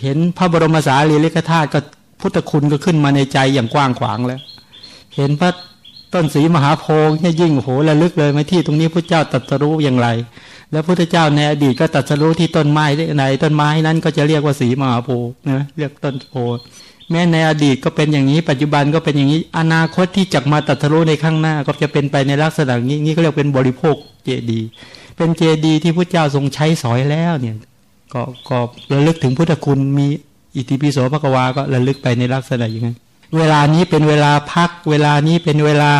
เห็นพระบรมสารีริกธาตุก็พุทธคุณก็ขึ้นมาในใจอย่างกว้างขวางแล้ว เห็นพระต้นสีมหาโพธิ์เนี่ยยิ่งโหระลึกเลยไหมที่ตรงนี้พระเจ้าตรัสรู้อย่างไร แล้วพุทธเจ้าในอดีตก็ตรัสรู้ที่ต้นไม้ในต้นไม้นั้นก็จะเรียกว่าสีมหาโพธิ์นะเรียกต้นโพธิ์แม้ในอดีตก็เป็นอย่างนี้ ปัจจุบันก็เป็นอย่างนี้ อนาคตที่จะมาตรัสรู้ในข้างหน้า ก็จะเป็นไปในลักษณะนี้นี่ก็เรียกเป็นบริโภคเจดี เป็นเจดีที่พระเจ้าทรงใช้สอยแล้วเนี่ย ก็ก็ระลึกถึงพุทธคุณมีอิติปิโสภควาก็ระลึกไปในลักษณะอย่างนั้นเวลานี้เป็นเวลาพัก เวลานี้เป็นเวลา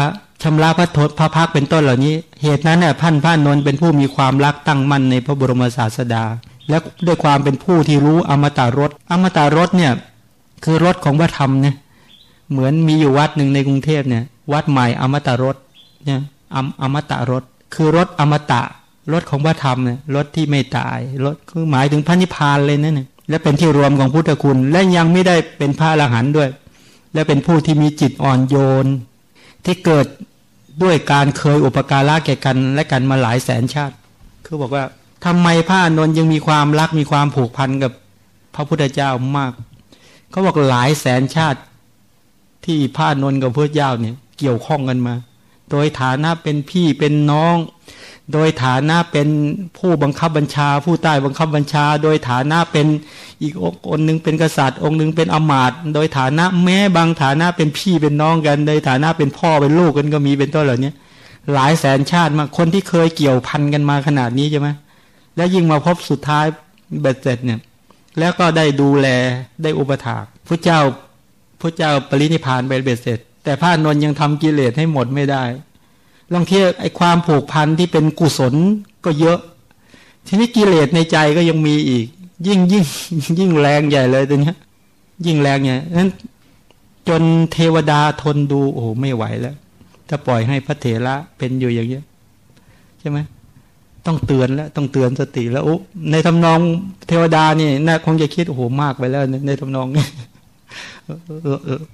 ชำระพระทศพระพักเป็นต้นเหล่านี้ เหตุนั้นเนี่ยพันพระนนเป็นผู้มีความรักตั้งมั่นในพระบรมศาสดา และด้วยความเป็นผู้ที่รู้อมตะรสอมตะรสเนี่ยคือรสของพระธรรมเนี่ยเหมือนมีอยู่วัดหนึ่งในกรุงเทพเนี่ยวัดใหม่อมตะรสเนี่ยอมอมตะรสคือรสอมตะ รสของพระธรรมเนี่ยรสที่ไม่ตายรสคือหมายถึงพระนิพพานเลยนั่นเนี่ยและเป็นที่รวมของพุทธคุณ และยังไม่ได้เป็นพระอรหันต์ด้วย และเป็นผู้ที่มีจิตอ่อนโยน ที่เกิดด้วยการเคยอุปการะแก่กันและกันมาหลายแสนชาติ คือบอกว่าทำไมพระนนท์ยังมีความรักมีความผูกพันกับพระพุทธเจ้ามาก เขาบอกหลายแสนชาติที่พระนนท์กับพระเจ้าเนี่ยเกี่ยวข้องกันมา โดยฐานะเป็นพี่เป็นน้อง โดยฐานะเป็นผู้บังคับบัญชา ผู้ใต้บังคับบัญชา โดยฐานะเป็นอีกองค์หนึ่งเป็นกษัตริย์ องค์หนึ่งเป็นอมาตย์โดยฐานะแม้บางฐานะเป็นพี่เป็นน้องกัน โดยฐานะเป็นพ่อเป็นลูกกันก็มีเป็นต้นเหล่านี้หลายแสนชาติมาคนที่เคยเกี่ยวพันกันมาขนาดนี้ใช่ไหมแล้วยิ่งมาพบสุดท้ายเบ็ดเสร็จเนี่ย แล้วก็ได้ดูแลได้อุปถากพระเจ้าพระเจ้าปรินิพานไปเบ็ดเสร็จ แต่พระนนยังทำกิเลสให้หมดไม่ได้ ลองเทียบไอ้ความผูกพันที่เป็นกุศลก็เยอะ ทีนี้กิเลสในใจก็ยังมีอีก ยิ่งยิ่งยิ่งแรงใหญ่เลยตัวนี้ยิ่งแรงเนี่ยนั้นจนเทวดาทนดูโอ้ไม่ไหวแล้ว ถ้าปล่อยให้พระเถระเป็นอยู่อย่างเงี้ยใช่ไหมต้องเตือนแล้วต้องเตือนสติแล้วโอ้ในทำนองเทวดานี่น่าคงจะคิดโอ้โหมากไปแล้ว ในทำนอง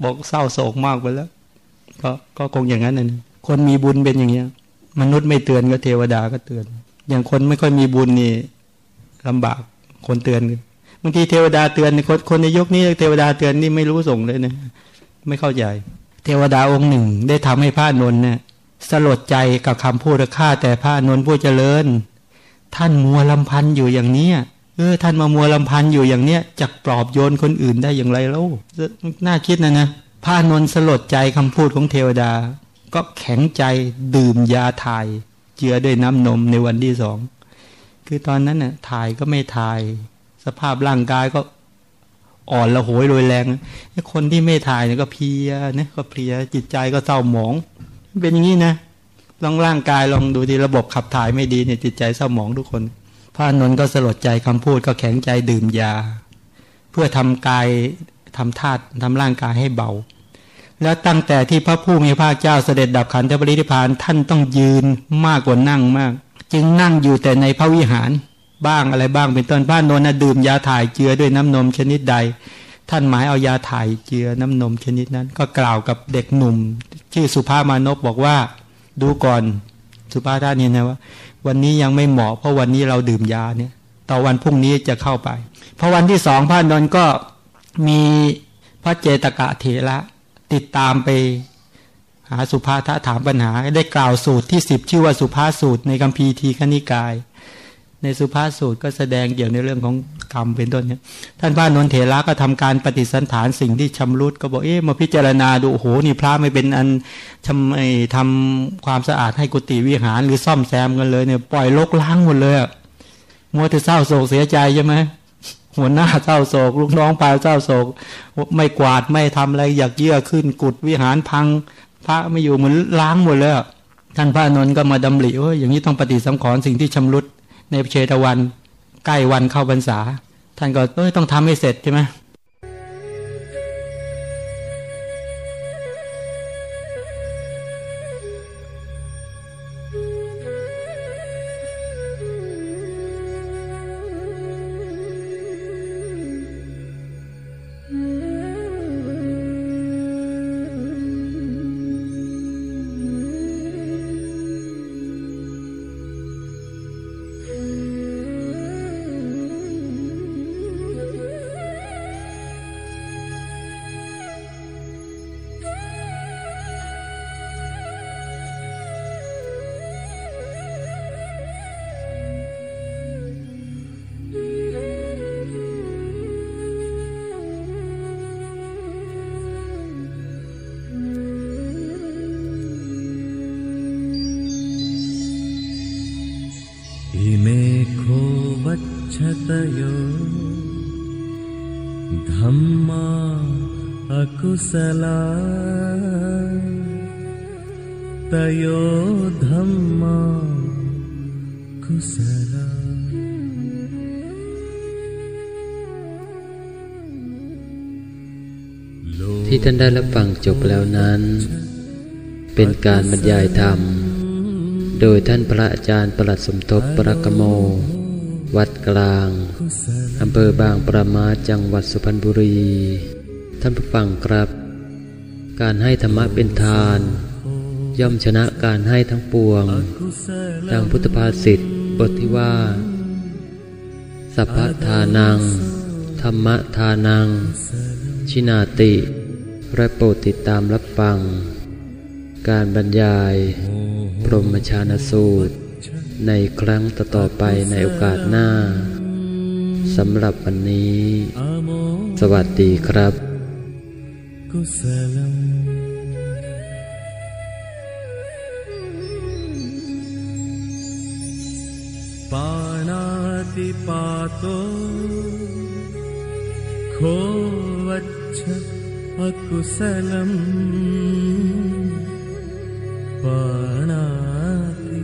บอกเศร้าโศกมากไปแล้ว ก็ก็คงอย่างนั้นนะ คนมีบุญเป็นอย่างเงี้ย มนุษย์ไม่เตือนก็เทวดาก็เตือน อย่างคนไม่ค่อยมีบุญนี่ลำบากคนเตือนบางทีเทวดาเตือนคนคนในยุคนี้เทวดาเตือนนี่ไม่รู้ส่งเลยนะไม่เข้าใจ เทวดาองค์หนึ่ง ได้ทำให้พระนนท์เนี่ยสลดใจกับคำพูดข้าแต่พระนนท์ผู้เจริญ ท่านมัวลำพันอยู่อย่างเนี้ยเออท่านมามัวลำพันอยู่อย่างเนี้ยจะปลอบโยนคนอื่นได้อย่างไรแล้วน่าคิดนะนะพระนนท์สลดใจคำพูดของเทวดา ก็แข็งใจดื่มยาถ่าย เจือด้วยน้ำนมในวันที่สอง คือตอนนั้นน่ะถ่ายก็ไม่ถ่าย สภาพร่างกายก็อ่อนละโหยโรยแรงคนที่ไม่ถ่ายเนี่ยก็เพียเนี่ยก็เพลียจิตใจก็เศร้าหมอง เป็นอย่างนี้นะลองร่างกายลองดูที่ระบบขับถ่ายไม่ดีเนี่ยจิตใจเศร้าหมองทุกคนพระนนท์ก็สลดใจคำพูดก็แข็งใจดื่มยา เพื่อทำกายทำธาตุทำร่างกายให้เบา แล้วตั้งแต่ที่พระผู้มีพระเจ้าเสด็จดับขันธปริธิพานท่านต้องยืนมากกว่านั่งมาก จึงนั่งอยู่แต่ในพระวิหาร บ้างอะไรบ้างเป็นต้นพระนนท์ดื่มยาถ่ายเจือด้วยน้ำนมชนิดใด ท่านหมายเอายาถ่ายเจือน้ำนมชนิดนั้น ก็กล่าวกับเด็กหนุ่ม ชื่อสุภามานพบอกว่า ดูก่อนสุภาท่านนี่นะว่า วันนี้ยังไม่เหมาะเพราะวันนี้เราดื่มยาเนี่ยต่อวันพรุ่งนี้จะเข้าไปเพราะวันที่สองพระนนท์ก็มีพระเจตกะเถระ ติดตามไปหาสุภาทะถามปัญหา ได้กล่าวสูตรที่สิบชื่อว่าสุภาสูตรในกัมพีทีคณิกาย ในสุภาสูตรก็แสดงเกี่ยวในเรื่องของกรรมเป็นต้นเนี่ยท่านพระนนเถระก็ทำการปฏิสันฐานสิ่งที่ชำรุดก็บอกเอ๊ะมาพิจารณาดูโอ้โหนี่พระไม่เป็นอันทำไอ้ทำความสะอาดให้กุฏิวิหารหรือซ่อมแซมกันเลยเนี่ยปล่อยลกล้างหมดเลยมัวแต่เศร้าโศกเสียใจใช่ไหม หัวหน้าเศร้าโศก ลูกน้องปลายเศร้าโศก ไม่กวาดไม่ทำอะไรอยากเยื่อขึ้นกุดวิหารพัง พระไม่อยู่เหมือนล้างหมดเลยท่านพระนนท์ก็มาดำริว่าอย่างนี้ต้องปฏิสังขรณ์สิ่งที่ชำรุดในเชตวัน ใกล้วันเข้าพรรษา ท่านก็ต้องทำให้เสร็จใช่ไหม कुशला तयो धम्मा कुशला ที่ท่านได้รับฟังจบแล้วนั้น เป็นการบรรยายธรรม โดยท่านพระอาจารย์ประหลัดสมทบปรกโม วัดกลาง อำเภอบางประมาจังหวัดสุพรรณบุรีท่านผู้ฟังครับ การให้ธรรมะเป็นทาน ย่อมชนะการให้ทั้งปวง ดังพุทธภาษิตบทที่ว่า สัพพทานัง ธรรมทานัง ชินาติและโปรดติดตามรับฟัง การบรรยายพรหมชานสูตร ในครั้งต่อไปในโอกาสหน้า สำหรับวันนี้ สวัสดีครับ कुशलम् पाणातिपातो खो वच्छ अकुशलम्। पाणाति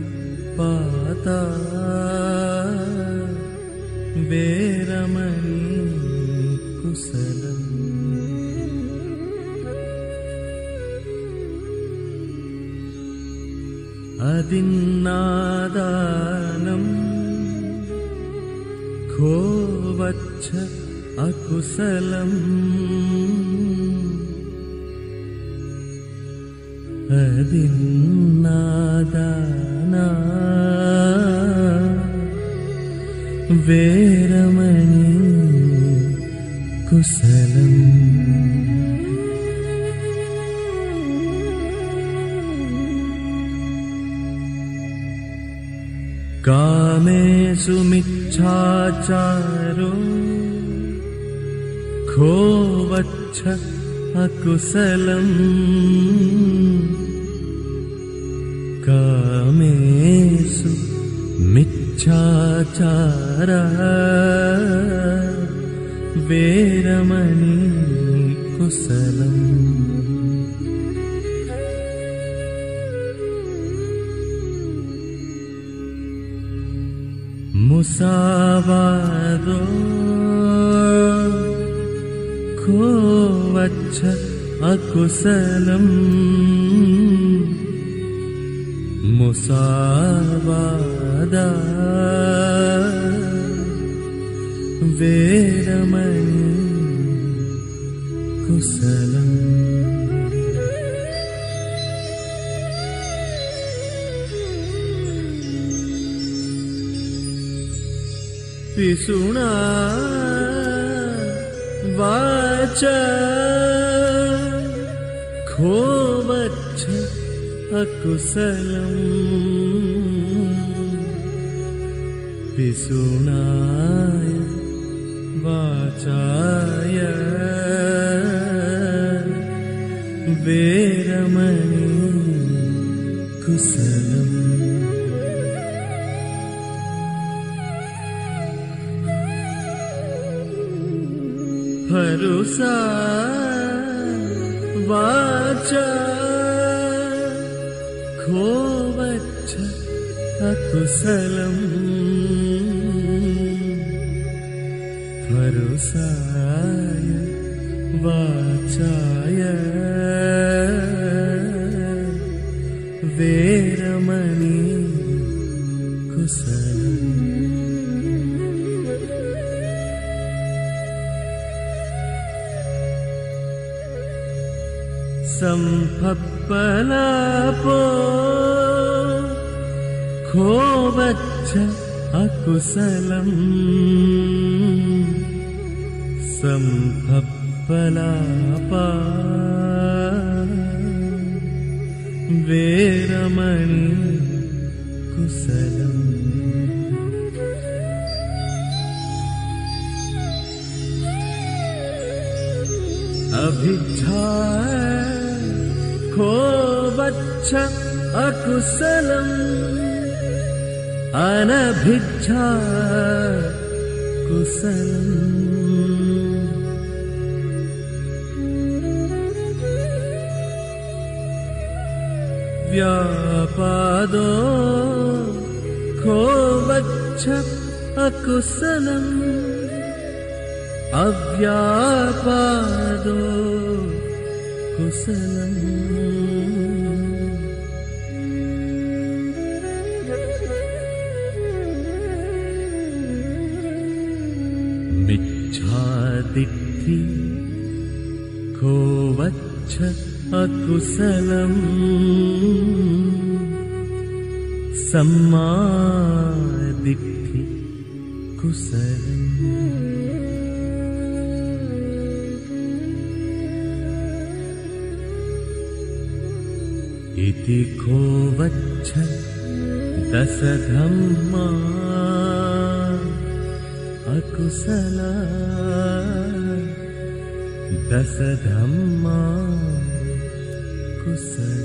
पाता वेरमणि कुशलम्। अदिन्नादानम् खो वच्छ अकुशलम्। अदिन्नादाना वेरमणि कुशलम् कामेषु मिच्छाचारो खो वच्छ अकुशलम्। कामेषु मिच्छाचार वेरमणि कुशलम् मुसावादो खो वच्छ अकुशलम् मुसावादा वेरमणि कुशलम् पिसुणा वाच। खो वच्छ अकुशलम् पिसुणाय वाचाय। वेरमणि कुशलम् चुसलम् कुशलम्। सम्भप्पलापा वेरमणि कुशलम्। अभिच्छा खो वक्ष अकुशलम्। अनभिच्छा कुशलम् व्यापादो खो वच्छ अकुशलम्। अव्यापादो कुशलम् को वच्छ अकुशलम्? सम्मादिद्धि कुशलम्। इति को वच्छ दशधम्मा अकुशला दशधम्मा कुशला